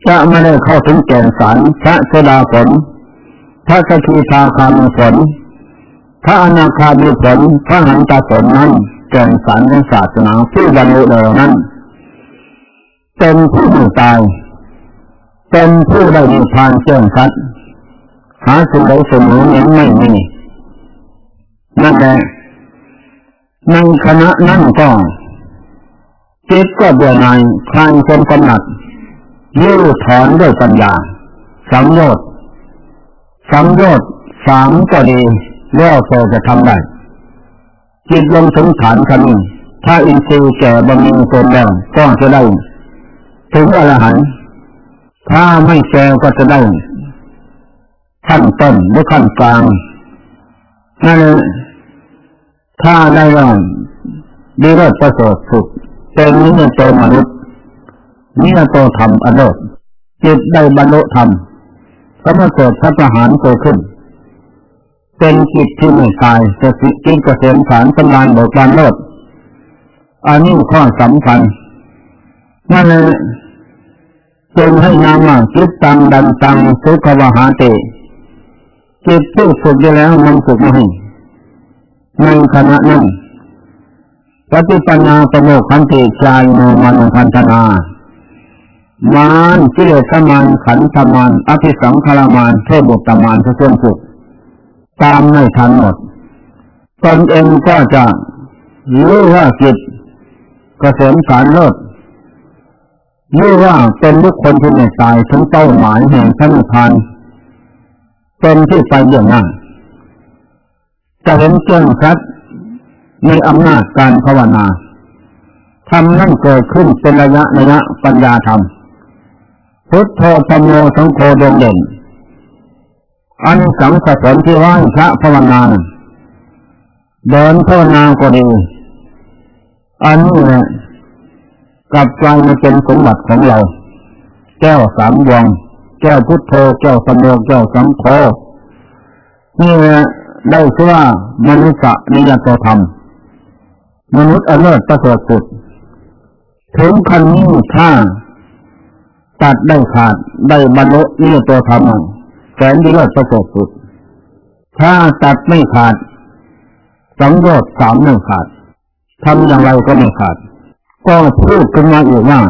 จะไม่ได้เข้าถึงแก่นสารพระสดาผล พระสกิทาคามีผล พระอนาคามีผล พระหันตาผลนั้นแก่นสารของศาสนาผู้บรรลุเหล่านั้นเป็นผู้ตาย เป็นผู้ได้มีพานเจ้งชัดหาสิ่งใดสมุนยังไม่มีนั่นแหละในคณะนั่นก็จิตก็เบื่อหน่ายคลายความกำหนัด ยืดถอนด้วยปัญญา สังโยชน์สังโยชน์สามก็ดีแล้วพอจะทำได้ จิตลงถึงฐานคำนี้ถ้าอินทรีย์แก่บำรุงตนแล้วก็จะได้ ถึงอรหันต์ถ้าไม่แก่ก็จะได้ ขั้นต้นหรือขั้นกลางนั่นถ้าได้ว่าดีรอดประเสริฐสุดเป็นนี้เป็นมนุษย์ นี่โตธรรมอโลกจิตได้บรรลุธรรมสมาเกิดพระประหารเกิดขึ้น เป็นจิตที่ไม่ตายจะสิจิตเกษมสารสำรานเบิกบานโลดอันนี้ข้อสำคัญนั่นเลยจึงให้นามว่าจิตตังดันตังสุขวหาเตจิตผู้ฝึกได้แล้วมันฝึกไม่ให้ในขณะนั้นปฏิปัญญาประโมคันติจายโนมันพันธนา มานกิเลสมานขันธมานอภิสังขารมานเทพบุตรมานทุกส่วนสุขตามไม่ทันหมดตนเองก็จะรู้ว่าจิตกระเสมสารเลิศรู้ว่าเป็นบุคคลที่ไม่ตายถึงเป้าหมายแห่งสันนิพานเป็นที่ไปอย่างนั้นจะเห็นเจ้งชัดในอำนาจการภาวนาทำนั่นเกิดขึ้นเป็นระยะระยะปัญญาธรรม พุทโธธรรมโมสังโฆดงเด่นอันสังสผลที่ว่างพระภาวนาเดินภาวนาก็ดี อันนี้แหละกลับกลายมาเป็นสมบัติของเรา แก้วสามวงแก้วพุทโธแก้วสมโภแก้วสังโฆนี่แหละได้ชื่อว่ามนุษย์นิยตธรรม มนุษย์อเลิศประเสริฐสุดถึงขั้นนี้ถ้า ตัดได้ขาดได้บรรลุนี่ตัวธรรมแสนดีเลิศประสริฐสุด ถ้าตัดไม่ขาดสังโยชน์สามไม่ขาดทำอย่างไรก็ไม่ขาด ก็พูดขึ้นมาอีกว่า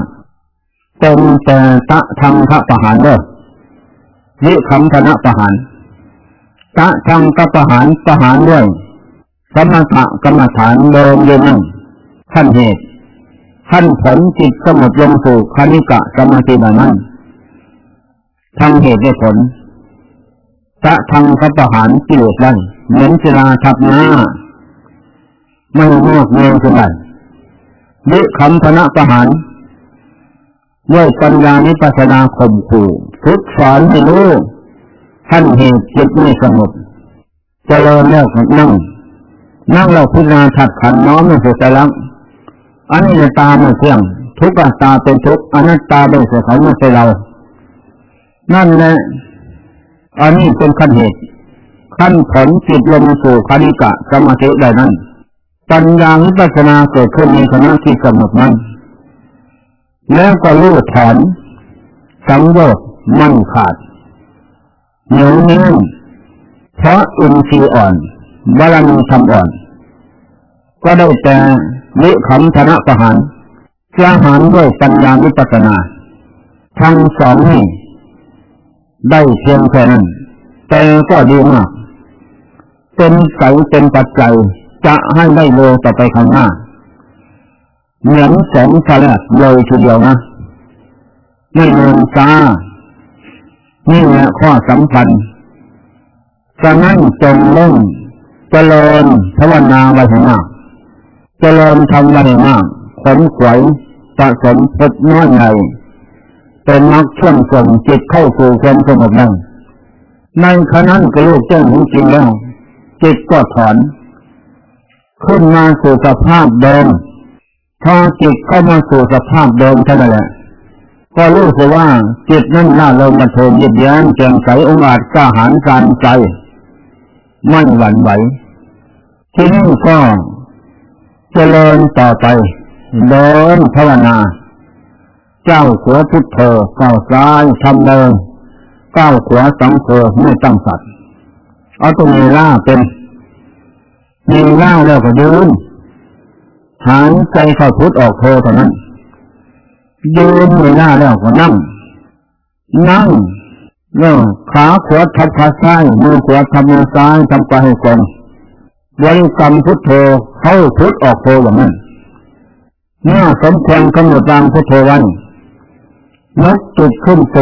เป็นแต่ตะทางพระประหารเด้อวิคำธนะประหารตะทางพระประหารประหารด้วยสมถะกรรมฐานเดิมเย็นขั้นเหตุ ขั้นผลจิตสมุดลงสู่คณิกะสมาธินั้นทั้งเหตุและผลพระทางพระประหารกิเลสได้เหมือนศิลาทับหน้าไม่มากเงียขึ้นไปวิคำพนะประหารด้วยปัญญานิปัสนาข่มขู่ทุกสอนให้รู้ท่านเหตุจิตไม่สงบเจริญแล้วนั่ง นั่งเราพิจารณาถัดขันน้อมไม่สุดใจลัง อันนี้ตาไม่เที่ยงทุกตาเป็นทุกข์อนัตตาเป็นเสียเขาไม่ใช่เรา นั่นแหละอันนี้เป็นขั้นเหตุ ขั้นผลจิตลงสู่คณิกะสมาธิได้นั้นปัญญาวิปัสนาเกิดขึ้นในขณะที่กำหนดนั้น แล้วก็รู้ถอนสังโยชน์มั่นขาดเหนียวแน่นเพราะอินทรีย์อ่อนบารมีทำอ่อน ก็ได้แต่ วิขำธนะประหารกระหารด้วยปัญญาวิปัสนา ทั้งสองนี้ได้เพียงแค่นั้น แต่ก็ดีมากเป็นเสาเป็นปัจจัยจะให้ได้โลต่อไปข้างหน้า เหมือนแสงสลัดเลยทีเดียวนะไม่เงินซานี่แหละข้อสำคัญจะนั่งจงเล่งเจริญภาวนาไว้ให้มา เจริญทำไว้ให้มากขนขวยสะสมพดน้อยใหญ่เป็นนักช่วงส่งจิตเข้าสู่ความสงบนั่งในขณะนั้นก็ลูกเจ้าหูจริงแล้ว จิตก็ถอน ขึ้นมาสู่สภาพเดิมพอจิตเข้ามาสู่สภาพเดิมเท่านั้นแหละก็รู้สึกว่าจิตนั้นน่าลงมาโทมยิบย้มแจ่มใสองอาจกล้าหาญการใจไม่หวั่นไหวที่นี่ก็ เจริญต่อไป เดินภาวนา เจ้าขัวพุทโธก้าวซ้ายทำเดินก้าวขวาสังโฆไม่ตั้งสัตว์เอาตรงนี้ล่าเป็นมีร่าแล้วก็ยืนหายใจเข้าพุทออกโทเท่านั้นยืนในหน้าแล้วก็นั่ง นั่งเนี่ยขาขวาทับขาซ้ายมือขวาทับมือซ้ายทำไปให้ตรง บริกรรมพุทโธเข้าพุทออกโทอย่างนั้นเมื่อสมควรกำหนดวางพุทโธวันนักจุดขึ้นโต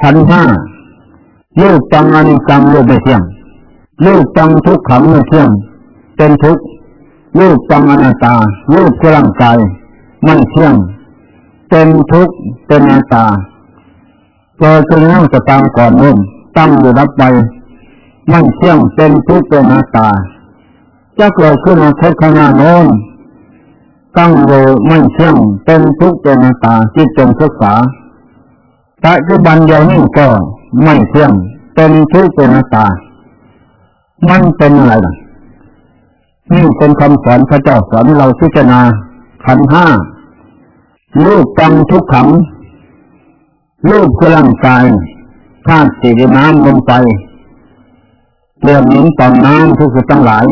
ขันห้าลูกจังอนิจจังลูกไม่เที่ยงลูกจังทุกขังไม่เที่ยง เป็นทุกลูกจังอนัตตาลูกร่างกายไม่เที่ยง เป็นทุกเป็นอนัตตาเกิดขึ้นแล้วจะตามก่อนนุ่มตั้งอยู่รับไป ไม่เที่ยงเป็นทุกเป็นอนัตตาจะเกิดขึ้นในข้างหน้าโน้นตั้งโยไม่เชื่องเป็นทุกข์เป็นตาจิตจงศึกษาปัจจุบันเดียวนี้ก็ไม่เชื่องเป็นทุกข์เป็นตา มันเป็นอะไรล่ะนี่เป็นคำสอนพระเจ้าสอนเราพิจารณาขันห้ารูปตังทุกขังรูปคือร่างกายธาตุสี่น้ำลงไป เรื่องนิ้นต่อมน้ำทุกสิ่งทั้งหลาย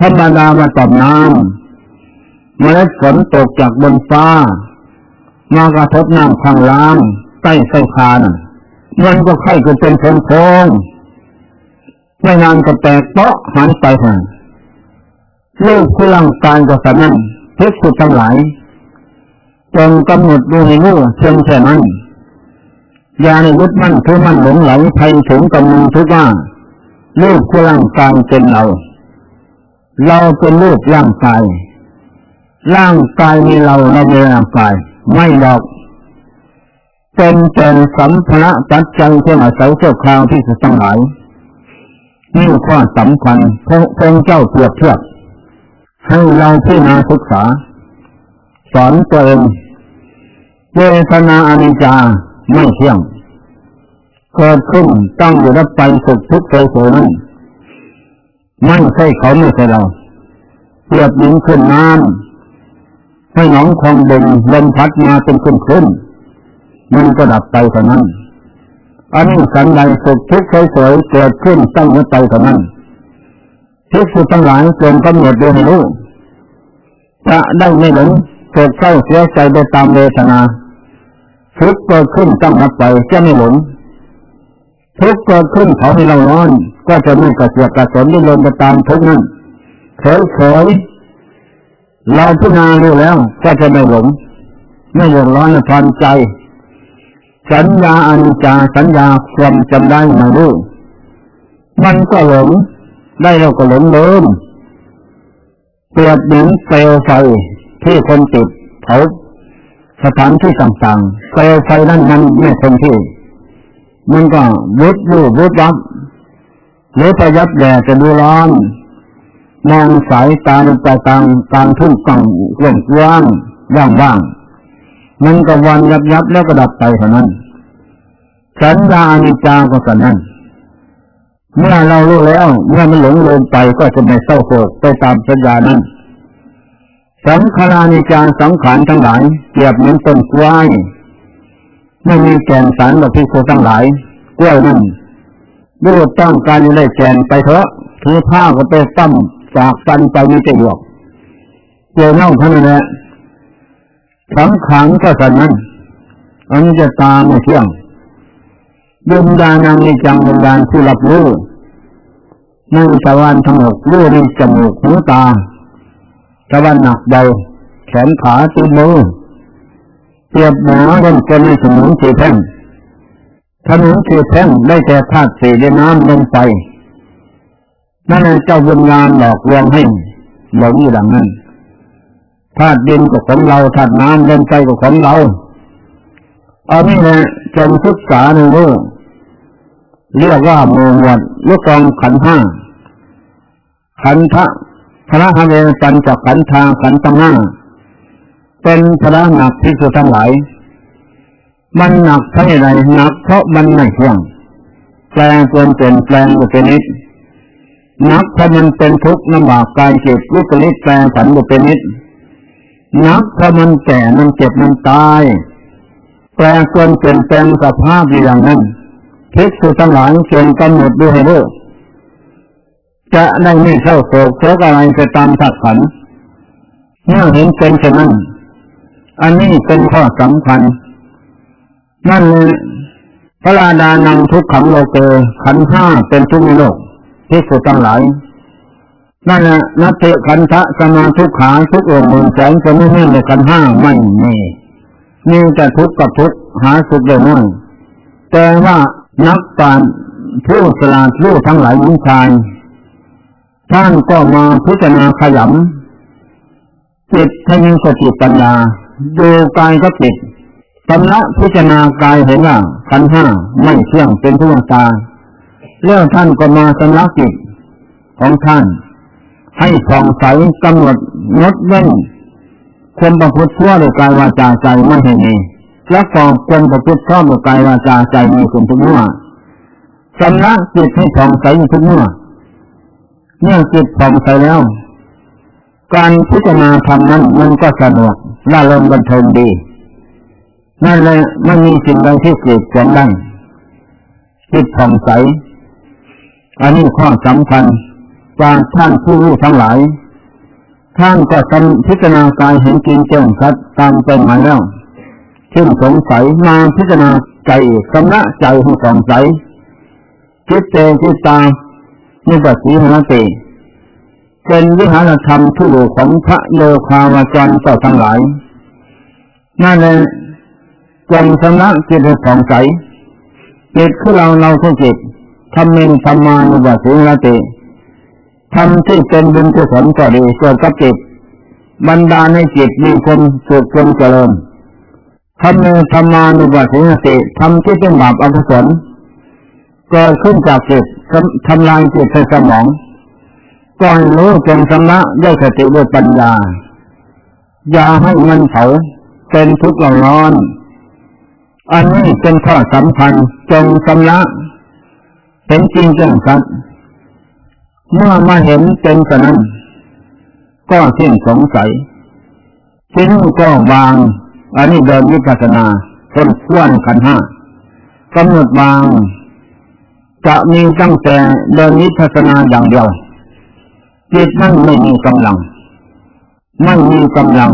ธรรมดามาต่อมน้ำเมล็ดฝนตกจากบนฟ้า มากระทบน้ำข้างล่าง ใต้ไส้คานมันก็ไข่ก็เป็นโค้งโค้งไม่นานก็แตกเปาะหันไปห่างลูกคือร่างกายก็สนั้นเพิกสุดทั้งหลายจงกำหนดดูในงูเพียงแค่นั้นอย่าในยึดมั่นถือมั่นหลงไหลภัยถึงกำลังทุกว่า ลูกคือร่างกายเป็นเรา เราเป็นลูกร่างกาย ร่างกายมีเราเรามีร่างกาย ไม่หรอก เป็นเป็นสัมภาระจัดใจเพื่ออาศัยเจ้าคราวที่สุดทั้งหลายนี่ข้อสำคัญพระองค์เจ้าเปรียบเทียบให้เราพิจารณาศึกษา สอนตัวเองเวทนาอนิจจาไม่เที่ยง เกิดขึ้นตั้งอยู่รับไปสุขทุกข์โศนั้นไม่ใช่เขาไม่ใช่เราเปรียบดินขึ้นน้ำให้หนองคลองดึงลมพัดมาเป็นขึ้นขึ้นมันก็ดับไปเท่านั้นอันนี้สันใดสุขทุกข์สยเกิดขึ้นตั้งอยู่ไปเท่านั้นทุกสุทั้งหลายจงกำหนดดูให้รู้จะได้ไม่หลงโศกเศร้าเสียใจไปตามเวทนาทุกเกิดขึ้นตั้งรับไปจะไม่หลง ทุกเกิดขึ้นเขาให้เราร้อน ก็จะไม่กระเสือกกระสนดิ้นรนไปตามทุกนั้นเฉยเฉยเราพิจารณาดูแล้ว ก็จะไม่หลง ไม่หลงร้อนในความใจ สัญญาอนิจจาสัญญาความจำได้ม่รู้มันก็หลง ได้เราก็หลงเดิมเปรียบเหมือนเปลวไฟที่คนติดเผาสถานที่ต่างๆเปลวไฟนั้นมันไม่คงที่ มันก็วุดวูวุดวับหรือประยับแดดจะดูร้อนมองสายตาไปตามตามทุ่งกังกว้างกว้างว่างว่างมันก็วันยับยับแล้วก็ดับไปเท่านั้นสัญญาอนิจจาก็สันนั้นเมื่อเรารู้แล้วเมื่อมันหลงลงไปก็จะไม่เศร้าโศกไปตามสัญญานั้นสังขารานิจารสังขารทั้งหลายเปรียบเหมือนต้นกล้วย ไม่มีแก่นสารแบบพิโคทั้งหลายกล้วยนั่นดูต้องการจะได้แก่นไปเถอะถือผ้าก็ไปตั้มจากฟันไปไมีจะหยวกเกี่ยวเน่าเท่านั้นแหละสังขารก็สันนั้นอันนี้จะตามไม่เที่ยงบุญญาณังในจังบุญญาณผู้รับรู้ในตะวันทั้งหกรู้ในจมูกหูตาตะวันหนักเบาแขนขาตีมือ เปียบหนาเล่นกันในสมุนสีแท่งถนนสีแท่งได้แก่ธาตุสี่ในน้ำลงไปนั่นเจ้าบุญงานหลอกลวงให้หลงอยู่ดังนั้นธาตุดินก็ของเราธาตุน้ำลมใจก็ของเราอันนี้นะจงศึกษาในเรื่องเรียกว่าโมวัดลูกกองขันห้าขันทะพระฮเวสันจากขันทาขันตังห้า เป็นพระหนักที่สุดทั้งหลาย มันหนักเพราะอะไรหนักเพราะมันไม่เที่ยง แปลงเปลี่ยนเปลี่ยนแปลงอุปนิดหนักเพราะมันเป็นทุกข์ลำบากกายเจ็บลุกลิแปลงผันอุปนิดหนักเพราะมันแก่มันเจ็บมันตาย แปลงเปลี่ยนแปลงสภาพอย่างนั้นภิกษุทั้งหลายจงกำหนดดูให้รู้จะได้ไม่เข้าโศกโศกอะไรไปตามสักขันเมื่อเห็นเป็นเช่นนั้น อันนี้เป็นข้อสำคัญ นั่นเลยพระราดานังทุกขังโลเกขันห้าเป็นทุกในโลกภิกษุดทั้งหลาย นั่นแหละนัตเตขันทะสมาทุกขาทุกองค์หนึ่งแสนจะไม่แน่ในขันห้าไม่มีมีแต่ทุกข์กับทุกข์หาสุขได้น้อยแต่ว่านักปานผู้สลาดรู้ทั้งหลายวิชายท่านก็มาพิจารณาขยำจิตให้มีสติปัญญา ดูกายก็จิตสำนักพิจารณากายเห็นว่าขันห้าไม่เที่ยงเป็นทุกตาแล้วท่านก็มาสำนักจิตของท่าน ให้ผ่องใสกำหนดงดเว้นคนประพฤติชั่วโดยกายวาจาใจไม่ให้มีและกองคนประพฤติชอบโดยกายวาจาใจมีคุณทุกเมื่อชำระจิตให้ผ่องใสทุกเมื่อเมื่อจิตผ่องใสแล้ว การพิจารณาธรรมนั้นมันก็สะดวก ล่าลมบันเทิงดีนั่นเลยไม่มีสิ่งใดที่เกิดขวางได้จิตผ่องใส อันนี้ข้อสำคัญจากท่านผู้รู้ทั้งหลาย ท่านก็ทำพิจารณากายเห็นจริงแจ้งชัดตามเป็นมาแล้วขึ้นสงสัยมาพิจารณาใจสำระใจให้สงสัยคิดเตคิดตานิบัติหาเต เป็นวิหารธรรมทุลุของพระโลคาวาจรต่อทั้งหลาย นั่นเลยจงสำระจิตให้สงสัยจิตคือเราเราคือจิตทำเมนธรรมานุบัติหาเตทำที่เป็นบุญกุศลก็ดีเกิดกับจิตบรรดาในจิตมีคนสุขคนเจริญทำในธรรมานุบัติสติทำที่เป็นบาปอกุศลเกิดขึ้นจากจิตทำลายจิตในสมอง ก่อนรู้จงสำละด้วยสติด้วยปัญญา อย่าให้มันเผาเป็นทุกข์ร้อน อันนี้เป็นข้อสำคัญจงสำละเป็นจริงจังสัตว์เมื่อมาเห็นเป็นสนั้น ก็สิ้นสงสัยทีนี้ก็วาง อันนี้เดินวิปัสนาคนขวนขันห้ากำหนดวาง จะมีตั้งแต่เดินวิปัสนาอย่างเดียว จิตนั้นไม่มีกำลัง ไม่มีกำลัง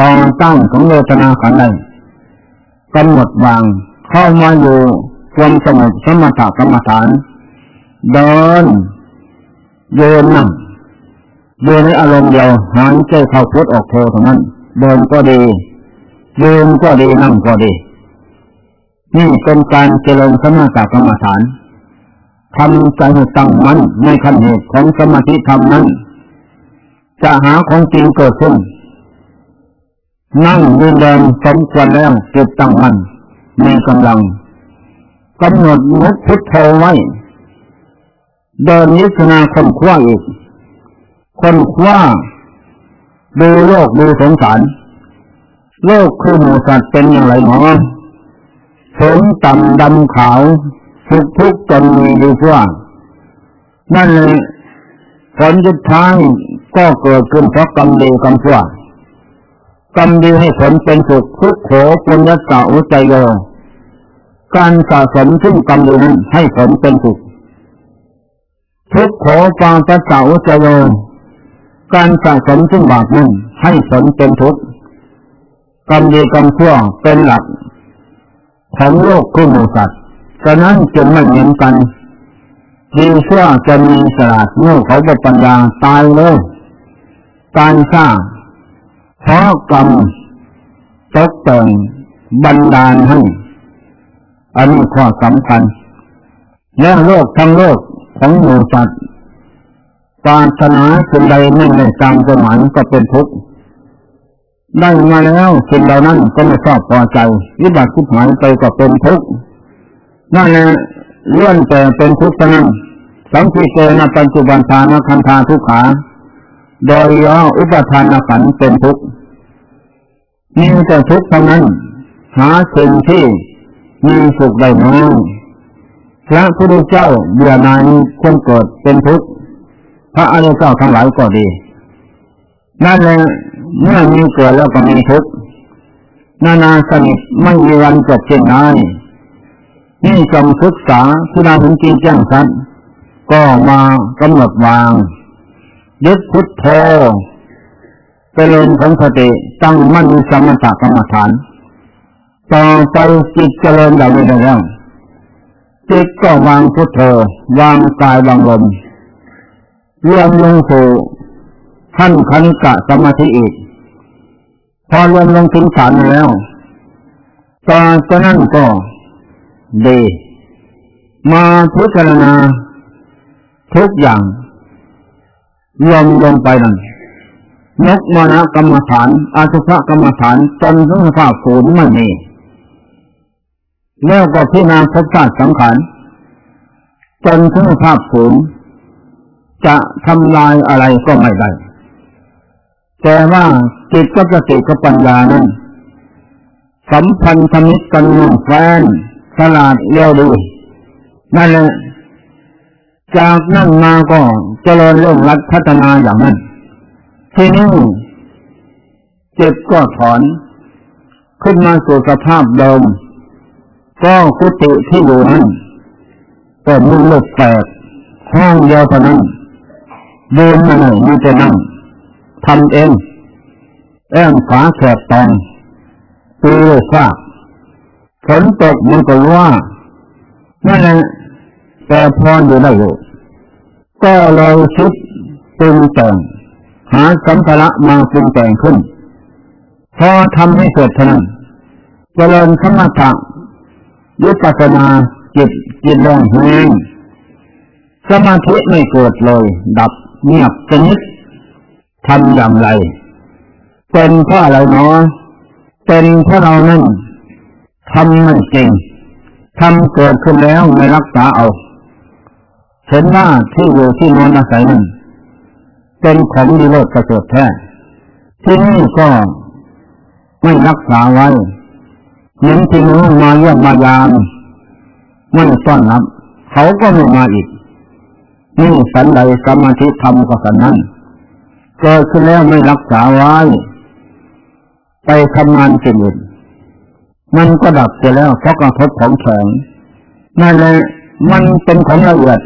ต่อต้านของเวทนาขันใดกำหนดวางเข้ามาอยู่ความสงบสมถะกรรมฐานเดินโยนนั่งโยนในอารมณ์เดียวหายใจเข้าพุทออกโทเท่านั้นเดินก็ดียืนก็ดีนั่งก็ดี นี่เป็นการเจริญสมาธิกรรมฐาน ทำใจตั้งมั่นในขั้นเหตุของสมาธิธรรมนั้น จะหาของจริงเกิดขึ้น นั่งยืนเดินสมควรแล้วจิตตั้งมั่นมีกำลังกำหนดนึกพุทโธไว้ เดินนิสนาคนคว้าอีก คนคว้าดูโลกดูสงสาร โลกคือหมูสัตว์เป็นอย่างไรหมอสูงต่ำดำขาว ทุกทุกจนมีดูชั่วนั่นเลยผลสุดท้ายก็เกิดขึ้นเพราะกรรมดีกรรมชั่วกรรมดีให้ผลเป็นสุขทุกโขปุญญสาอุใจโยการสะสมซึ่งกรรมดีนั้นให้ผลเป็นสุขทุกขอฟางปัสสาวจโยการสะสมซึ่งบาปนั้นให้ผลเป็นทุกข์กรรมดีกรรมชั่วเป็นหลักของโลกคู่มูสัตว์ ฉะนั้นจึงไม่เหมือนกันดีชั่วจะมีสลาดโง่เขาบปัญญาตายเลยการสร้างเพราะกรรมตกแต่งบันดาลให้อันนี้ข้อสำคัญและโลกทั้งโลกของหมู่สัตว์ปารถนาสิ่งใดไม่ได้ตามประมาณก็เป็นทุกข์ได้มาแล้วสิ่งเหล่านั้นก็ไม่ชอบพอใจวิบัติทุกหายไปก็เป็นทุกข์ นั่นแหละเลื่อนแต่เป็นทุกข์นั้นสังคีเกนปัจจุบันทานคันธาทุกขา โดยย่ออุปทานขันเป็นทุกข์มีแต่ทุกข์เท่านั้น หาสิ่งที่มีสุขได้น้อยพระพุทธเจ้าเบื่อนายคนเกิดเป็นทุกข์พระอริยเจ้าทั้งหลายก็ดีนั่นแหละเมื่อมีเกิดแล้วก็มีทุกข์นานาสนิทไม่มีวันจบเช่นนั้น นี่จำศึกษาที่นาถึงจริงแจ้งสัตก็มากำหนดวางยึดพุทโธเป็นลมของสติตั้งมั่นสมถะกรรมฐาน ต่อไปจิตเจริญได้แล้วจิตก็วางพุทโธวางกายวางลมเรวมลงสู่ขั้นคณิกะสมาธิอีก พอรวมลงถึงฐานแล้วตอนนั้นก็ ดีมาพิจารณาทุกอย่างรวมลงไปนั่นนกมณกรรมฐาน อาสุภกรรมฐานจนถึงภาพศูนย์ไม่มีแล้วก็พิจารณาภพชาติสังขารจนถึงภาพศูนย์จะทำลายอะไรก็ไม่ได้ แต่ว่าจิตกับสติกับปัญญานั้นสัมพันธมิตรกันแฟน ฉลาดเลี้ยวดีนั่นแหละจากนั่นมาก็เจริญเรื่องรัฐพัฒนาอย่างนั้นที่นี่เจ็บก็ถอน ขึ้นมาสู่สภาพเดิมก็กุฏิที่อยู่นั้นก็มุลุกแตกห้องเดียวเท่านั้นเดินมาหน่อยมีแต่นั่งทำเองแอมฝาแสบตองปีโลฟา ฝนตกมันก็ว่า นั่นแหละแต่พรอยู่ได้อยู่ก็เลยคิดปรุงแต่งหาสัมภาระมาปรุงแต่งขึ้น พอทำให้เกิดเท่านั้นเจริญสมถะยุปัสนาจิตจิตแรงแห้งสมาธิไม่เกิดเลย ดับเงียบสนิททำอย่างไร เป็นเพราะอะไรเนาะเป็นเพราะเรานั่น ทำไม่จริงทำเกิดขึ้นแล้วไม่รักษาเอาเห็นว่าที่อยู่ที่นอนอาศัยนั้นเป็นของดีเลิศกระเสริฐแท้ที่นี่ก็ไม่รักษาไว้เห็นที่นู้นมาเยี่ยมมายามไม่ต้อนรับ เขาก็ไม่มาอีกนี่สันใดสมาธิธรรมก็สันนั้นเกิดขึ้นแล้วไม่รักษาไว้ ไปทำงานสิ่งอื่น มันก็ดับไปแล้วเพราะกระทบของแข็งนั่นเลยมันเป็นของละเอียด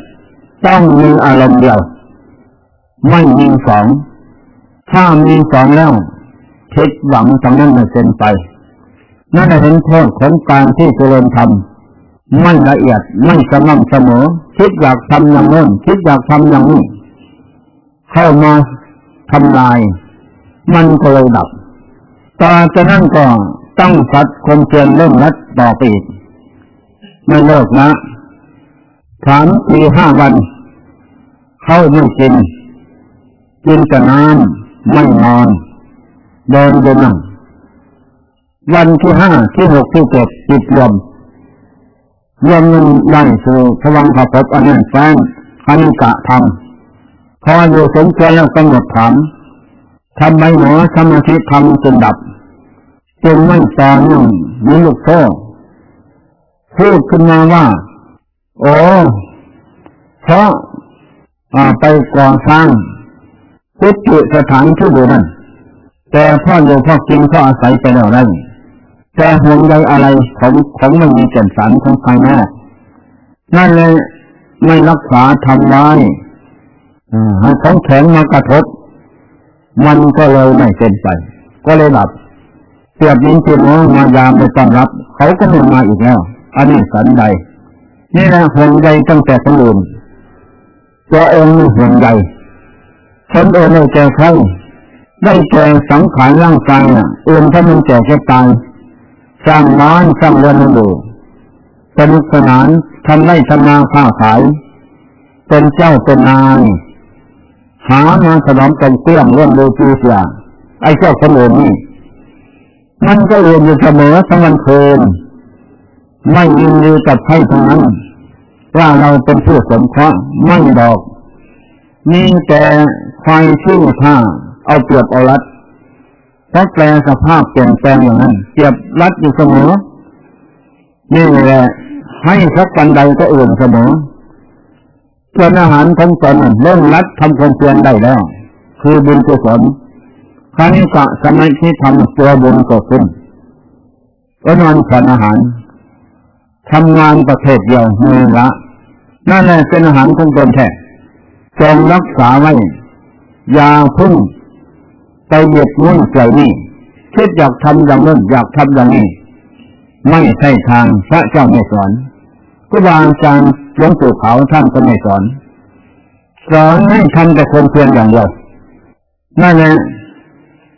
ต้องมีอารมณ์เดียว ไม่มีสอง ถ้ามีสองแล้วคิดหวังจำนั้นไม่เซ็นไป นั่นเห็นโทษของการที่เจริญธรรมไม่ละเอียดไม่สม่ำเสมอ คิดอยากทำอย่างโน้นคิดอยากทำอย่างนี้ เข้ามาทำลาย มันก็เลยดับต่อจากนั้นก็ ต้องสัตว์คนเพียนเริ่มรัดต่อไปอีกไม่เลิกนะสามสี่ห้าวัน เข้าไม่กิน กินแต่น้ำไม่นอนเดินเดินนั่งวันที่ห้าที่หกที่เจ็ดจิตรวมรวมมันได้สู่พวังขบอันนั้นแฟนคันกะทำพออยู่สมควรแล้วกำหนดถามทำไมหนอสมาธิทำจนดับ จนไม่ต่อเนื่งมีลูกโซ่พูดขึ้นมาว่า โอ้เพราะไปก่อสร้างพุทธสถานที่ดูนั่นแต่พ่อโยพ่อกินพ่ออาศัยไปแล้วได้แต่ห่วงใยอะไรของของมันมีแก่นสารของภายนอกนั่นเลยไม่รักษาทำไว้ให้ของแข็งมากระทบ มันก็เลยไม่เป็นไป ก็เลยหลับ เสียบนิ้นจีน้องมายามไปต้อนรับ เขาก็ไม่มาอีกแล้ว อันนี้สันใดนี่นะห่วงใยตั้งแต่คนอื่นตัวเองไม่ห่วงใยคนอื่นไม่แก่ใครได้แก่สังขารร่างกายอะอื่นถ้ามันแก่แค่ตายสร้างบ้านสร้างเรือนอยู่สนุกสนานทำไร่ทำนาค้าขาย เป็นเจ้าเป็นนายหามาสนองตรงเตี้ยมเรื่องดูจีเสียไอ้เจ้าคนอื่นนี่ มันก็เรียนอยู่เสมอทั้งวันคืนไม่ยินดีกับใครทั้งนั้นว่าเราเป็นผู้สมเคราะห์ไม่ดอก มีแต่ควายชื่อท่าเอาเปรียบเอารัดเพราะแปลสภาพเปลี่ยนแปลงอย่างนั้นเปรียบรัดอยู่เสมอนี่แหละให้สักวันใดก็อื่นเสมอส่วนอาหารของตนเริ่มรัดทำความเพียรได้แล้ว คือบุญกุศล ครั้นี้กะสมัยที่ทำตัวบุญก็ขึ้นก็นอนฉันอาหารทำงานประเภทเดียวมือละนั่นแหละเป็นอาหารของตนแท้จงรักษาไว้อย่าพึ่งไปเหยียดมุ่นใส่นี่คิดอยากทำอย่างนั้นอยากทำอย่างนี้ ไม่ใช่ทางพระเจ้าไม่สอนครูบาอาจารย์หลวงปู่เขาท่านก็ไม่สอน สอนให้ทำแต่คนเพียงอย่างเดียวนั่นแหละ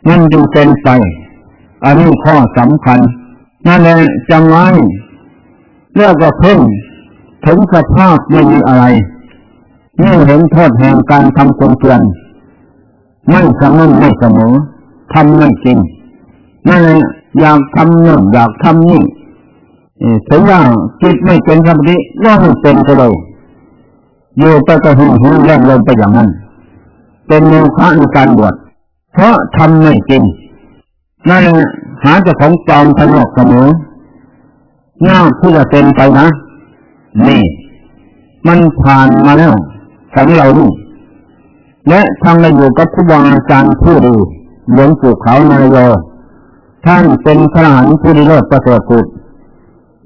นั่นจึงเป็นไป อันนี้ข้อสำคัญ นั่นแหละจำไว้เรียกว่าเพิ่งถึงสภาพไม่มีอะไรนี่เห็นโทษแห่งการทำคนเพียนไม่สมนไม่เสมอทำไม่จริงนั่นแหละอยากทำนั่นอยากทำนี่ถึงว่าจิตไม่เป็นสมาธิก็ไม่เป็นก็เลยอยู่ไปก็หุ่นหุ่นแรงลงไปอย่างนั้น เป็นโมฆะในการบวช เพราะทำไม่จริงนั่นหาจะของจอมทนอกเสมอง่าที่จะเป็นไปนะ นี่ มันผ่านมาแล้วของเรานี่และทางเราอยู่กับครูบาอาจารย์ผู้ดีหลวงปู่เขานายโยท่านเป็นพระหันผู้ดีเลิศประเสริฐสุด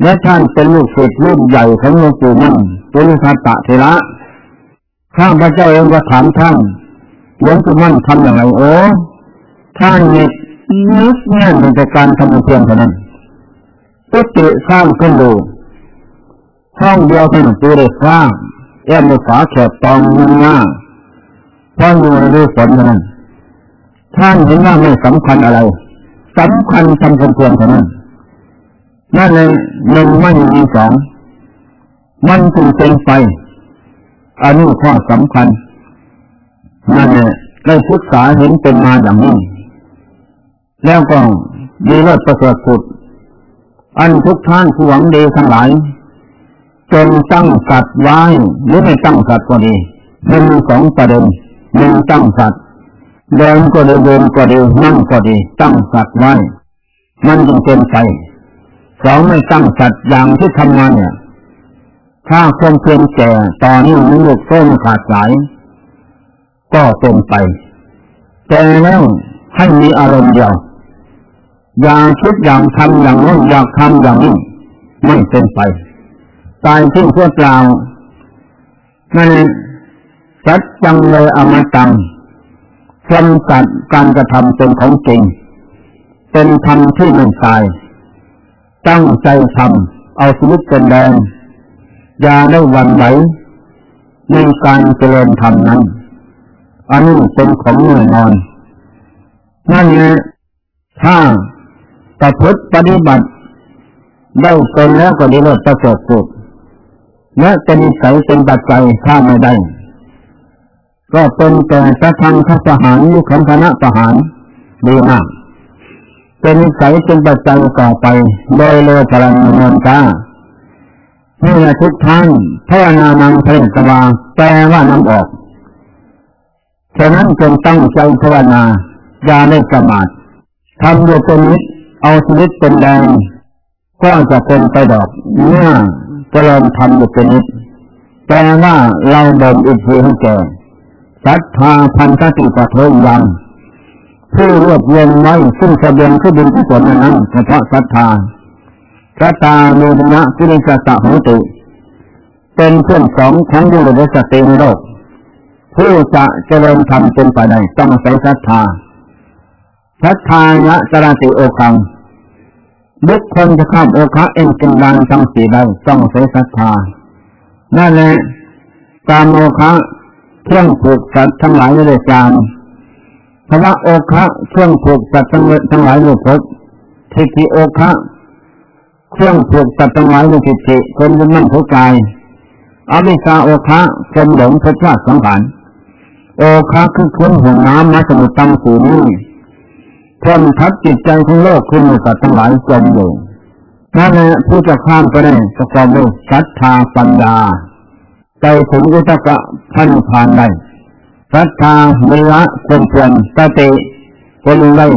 และท่านเป็นลูกศิษย์รุ่นใหญ่ของหลวงปู่มั่นปุริสัตตะเทระข้าพระเจ้าเองก็ถามท่าน หลวงปู่มั่นทำอย่างไรโอ้ท่านเนี่ยนึกแน่นในการทำเพียงเท่านั้นก็เติสร้างขึ้นดูห้องเดียวเป็นปูเด็กสร้างแอมในฝาแขบตองเงินหน้าเพราะอยู่ในฝนเท่านั้นท่านเห็นว่าไม่สำคัญอะไรสำคัญทำเพียงเท่านั้นนั่นเลยหนึ่งไม่มีสองมันจึงเป็นไปอันนี้ข้อสำคัญ นั่นแหละได้ศึกษาเห็นเป็นมาอย่างนี้แล้วก็ดีเลิศประเสริฐสุด อันทุกท่านผู้หวังดีทั้งหลายจงตั้งสัตว์ไว้หรือไม่ตั้งสัตว์ก็ดีมันสองประเด็นหนึ่งตั้งสัตว์เดินก็ดีเดินก็ดีนั่งก็ดี ตั้งสัตว์ไว้มันจึงเป็นไปสองไม่ตั้งสัตว์อย่างที่ทำงานเนี่ย ถ้าคนเพียงแก่ตอนนี้มันหลูกโซ่ขาดสาย ก็เป็นไป แต่แล้วให้มีอารมณ์เดียวอย่างคิดอย่างทำอย่างนั้นอยากทำอย่างนี้ไม่เป็นไปตายทิ้งเพื่อเปล่านั่นสัจจังเลยอมตังจำกัดการกระทำเป็นของจริง เป็นธรรมที่ไม่ตาย ตั้งใจทำเอาชีวิตเป็นแดงอย่าได้วันไหวในการเจริญธรรมนั้น อันนี้เป็นของแน่นอน นั่นแหละถ้าประพฤติปฏิบัติ ได้เป็นแล้วก็ดีเลิศประสริฐสุดและจะนิสัยเป็นปัจจัยถ้าไม่ได้ ก็เป็นแต่สะทังข้าทหารยุคคณะทหารดีมากเป็นนิสัยเป็นปัจจัยต่อไป โดยโลยพลังนนตานี่แหละทุกท่านพระนานังเพลสวาแปลว่านำออก ฉะนั้นจงตั้งใจภาวนาอย่าได้ประมาททำด้วยเป็นนิดเอาชีวิตเป็นแดงก็จะเป็นไปดอกเมื่อเจริญทำด้วยเป็นนิดแปลว่าเราเดินอิทธิให้แก่ศรัทธาพันธติปะเทยังผู้รวบรวมไว้ซึ่งเสบียงคือบุญกุศลนั้นเฉพาะศรัทธาพระตาโมดนะพิริสตะโหตุเป็นเพื่อนสองของบุรุษสติในโลก ผู้จะเจริญธรรมเป็นไปได้ต้องใส่ศรัทธาศรัทธานะสรติโอคังบุคคลจะข้ามโอคะเอ็นกินดานทั้งสี่ได้ต้องใส่ศรัทธานั่นแหละการโอคะเครื่องผูกสัตว์ทั้งหลายในจานภาวะโอคะเครื่องผูกสัตว์ทั้งหลายในภพทิฏฐิโอคะเครื่องผูกสัตว์ทั้งหลายในทิฏฐิคนยึดมั่นถือกายอวิชาโอคะคนหลงพระชาติสังขาร โอคะคือคนห่วงน้ำมาสมุทรตั้งสูนี้คนทัดจิตใจของโลกคุณสัตว์ทั้งหลายจมอยู่นั่นแหละผู้จะข้ามไปได้ประกอบด้วยศรัทธาปัญญาใจถึงอุตกะพันผ่านได้ศรัทธาเวละคนเพียรสติคนได้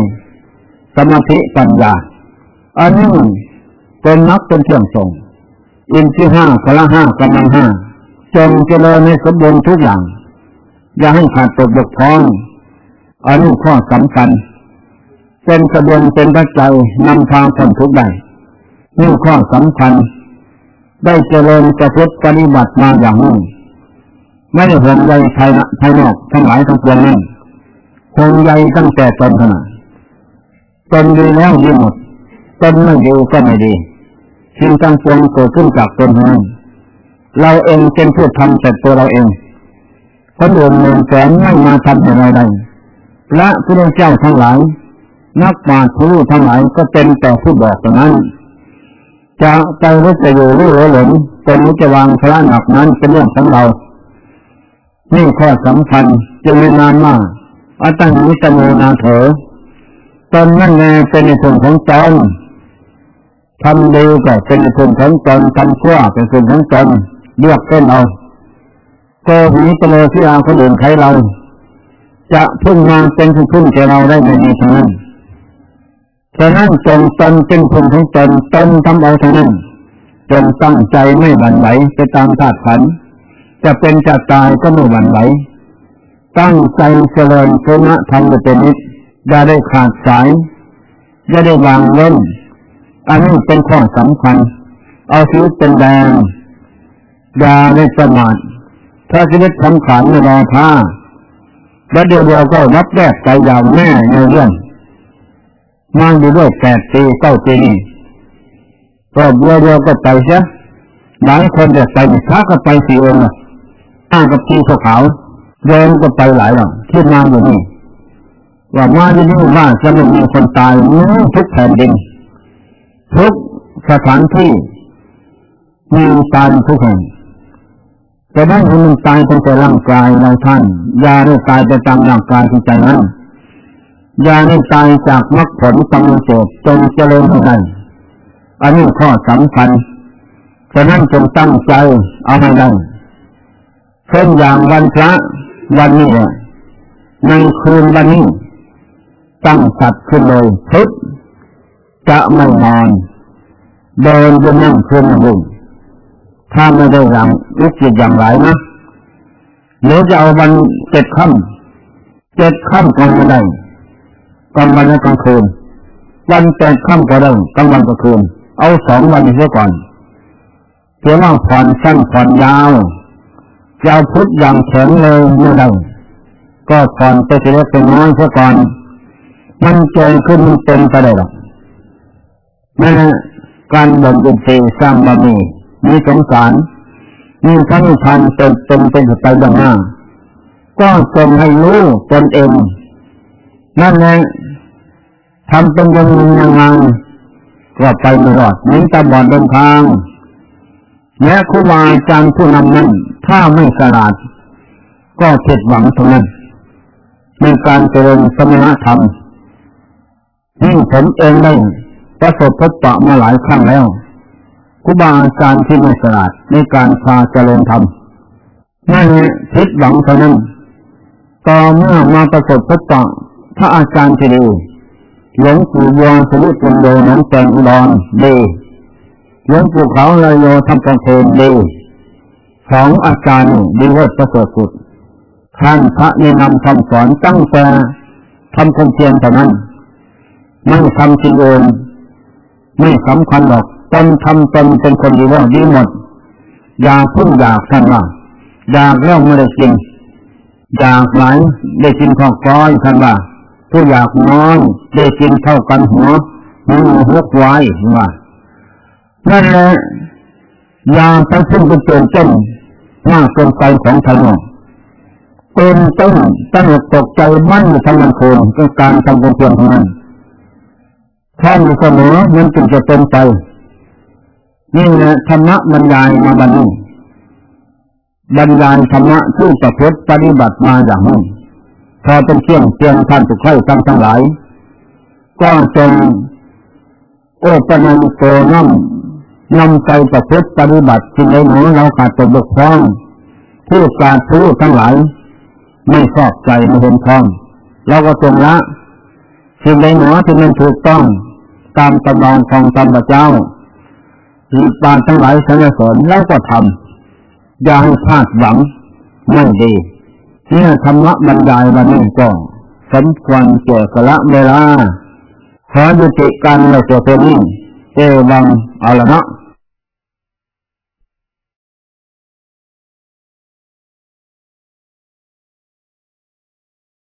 สมาธิปัญญาอันนี้เป็นนักเป็นเครื่องส่งอินทรีห้าพละห้ากำลังห้าจงเจริญในสมบูรณ์ทุกอย่าง อย่าให้ขาดตกบกพร่องอันนี้ข้อสำคัญ เป็นกระบวนเป็นปัจจัยนำทางคนทุกได้นี่ข้อสำคัญ ได้เจริญประพฤติปฏิบัติมาอย่างนี้ไม่ได้ห่วงใยภายภายนอกทั้งหลายทั้งปวงนั้นห่วงใยตั้งแต่ตนขนาดตนดีแล้วดีหมดตนไม่ดีก็ไม่ดีสิ่งต่างปวงเกิดขึ้นจากตนนั้นเราเองเป็นผู้ทำแต่ตัวเราเอง คนอื่นหนึ่งแสนไม่มาทำอะไรใดและพระเจ้าทั้งหลาย นักปราชญ์ผู้รู้ทั้งหลายก็เป็นแต่ผู้บอกเท่านั้น จะใจรู้จะอยู่รู้หลงเป็นมุจวางพระหนักนั้นเป็นเรื่องของเรานี่ข้อสำคัญจึงไม่นานมากอาตังมิตโนนาเถอตนนั่นแน่เป็นในส่วนของตนทำดีก็เป็นในส่วนของตนทำชั่วเป็นส่วนของตนเลือกเส้นเอา โกหิตโลที่อาคนอื่นใครเรา จะพึ่งมาเป็นผู้พึ่งแก่เราได้ในนี้เท่านั้นฉะนั้นจงตนเป็นคนของตนตนทำเอาเท่านั้นจงตั้งใจไม่หวั่นไหวไปตามธาตุขันจะเป็นจะตายก็ไม่หวั่นไหวตั้งใจเจริญคุณธรรมเป็นนิดอย่าได้ขาดสาย อย่าได้วางเล่น อันนี้เป็นข้อสำคัญ เอาชีวิตเป็นแดงอย่าได้ประมาท ถ้าชีวิตสำคัญไม่รอท่าแล้วเดี๋ยวเราก็รับแรกใจยาวแน่ในเรื่องมาอยู่ด้วยแปดปีเก้าปีนี่ก็เบื่อเดียวก็ไปเสียหลายคนจะไปพระก็ไปสี่องค์อ้างกับที่ขาวเดินก็ไปหลายหลังที่มาอยู่นี่ว่ามาที่นี่ว่าจะไม่มีคนตายทุกแผ่นดินทุกสถานที่มีตายทุกแห่ง แต่ได้ให้มันตายเป็นแต่ร่างกายเราท่าน ยาได้ตายไปตามร่างกายที่ใจนั้นยาได้ตายจากมรรคผลสมุทเจจนเจริญให้ได้อันนี้ข้อสำคัญฉะนั้นจงตั้งใจเอาให้ได้เช่นอย่างวันพระวันนี้ในคืนวันนี้ ตั้งสัตว์ขึ้นเลยพุทจะไม่นอนเดินจะนั่งคืนรุ่ง ถ้าไม่ได้ยังวิจิตอย่างไรนะหรือจะเอาวันเจ็ดค่ำเจ็ดค่ำก็ไม่ได้กลางวันและกลางคืนวันแปดค่ำก็ได้กลางวันกลางคืนเอาสองวันเสียก่อนเพียว่าผ่อนสั้นผ่อนยาวจะเอาพุทธอย่างแข็งเลยไม่ได้ก็ผ่อนไปเสียเป็นน้อยเสียก่อนมันเจนขึ้นมันเป็นไปได้หรอกนั่นการบ่มอุปเทสร้างบารมี มีสงสาร มีทั้งทันเป็นเป็นเป็นไปดังหน้า ก็จงให้รู้ตนเอง นั่นแหละทำเป็นยังยังไงก็ไปไม่รอดนิ้ตาบอดเดินทางแม้ครูบาอาจารย์ผู้นำนั้น ถ้าไม่สลาด ก็ผิดหวังทั้งนั้นในการเจริญสมณธรรมนี่ผมเองได้ประสบพบปะมาหลายครั้งแล้ว ครูบาอาจารย์ที่ไม่สลาดในการพาเจริญธรรมนั่นผิดหวังเท่านั้นต่อเมื่อมาประสบพบปะพระอาจารย์ที่ดีหลวงปู่วงสรุปโดน้องแตงอุดรดีหลวงปู่เขาลายโยทำกองเพลดีสองอาจารย์ดีเลิศประเสริฐสุดท่านพระแนะนำคำสอนตั้งแต่ทำความเพียรเท่านั้นไม่ทำสิ่งอื่นไม่สำคัญหรอก ตนทำตนเป็นคนดีว่าดีหมด อยากพึ่งอยากท่านว่าอยากแล้วไม่ได้กินอยากไหลได้กินข้าวก้อยท่านว่าผู้อยากนอนได้กินเท่ากันหัวหัวหัวควายว่านั่นแหละยาไปซึ่งเป็นตัวเจ้นหน้าเกินไปของทานเป็นต้นตั้งตกใจมั่นทั้งมันโคนก็การทำความเพียรของนั้นท่านเสมอมันจึงจะเป็นไป นี่แหละธรรมะบรรยายมาบรรลุบรรยายธรรมะที่ประพฤติปฏิบัติมาอย่างนี้พอเป็นเที่ยงเตียงท่านทุกข์ทั้งทั้งหลาย ก็จงโอปนันโกน้ำนำใจประพฤติปฏิบัติสิ่งใดหนูเราขาดตัวบกพร่องผู้การผู้ทั้งหลาย ไม่ชอบใจไม่เห็นพ้องเราก็จงละสิ่งใดหนูที่มันถูกต้อง ตามตำนองของธรรมเจ้า หรือปานทั้งหลายสรรเสริญแล้วก็ทำอย่าให้พลาดหวังไม่ดีเนี่ยธรรมะบรรยายวันนี้ก็สมควรเกี่ยวกับละเวลาขอยุติการเราตัวนี้เอวังเอาละเนาะ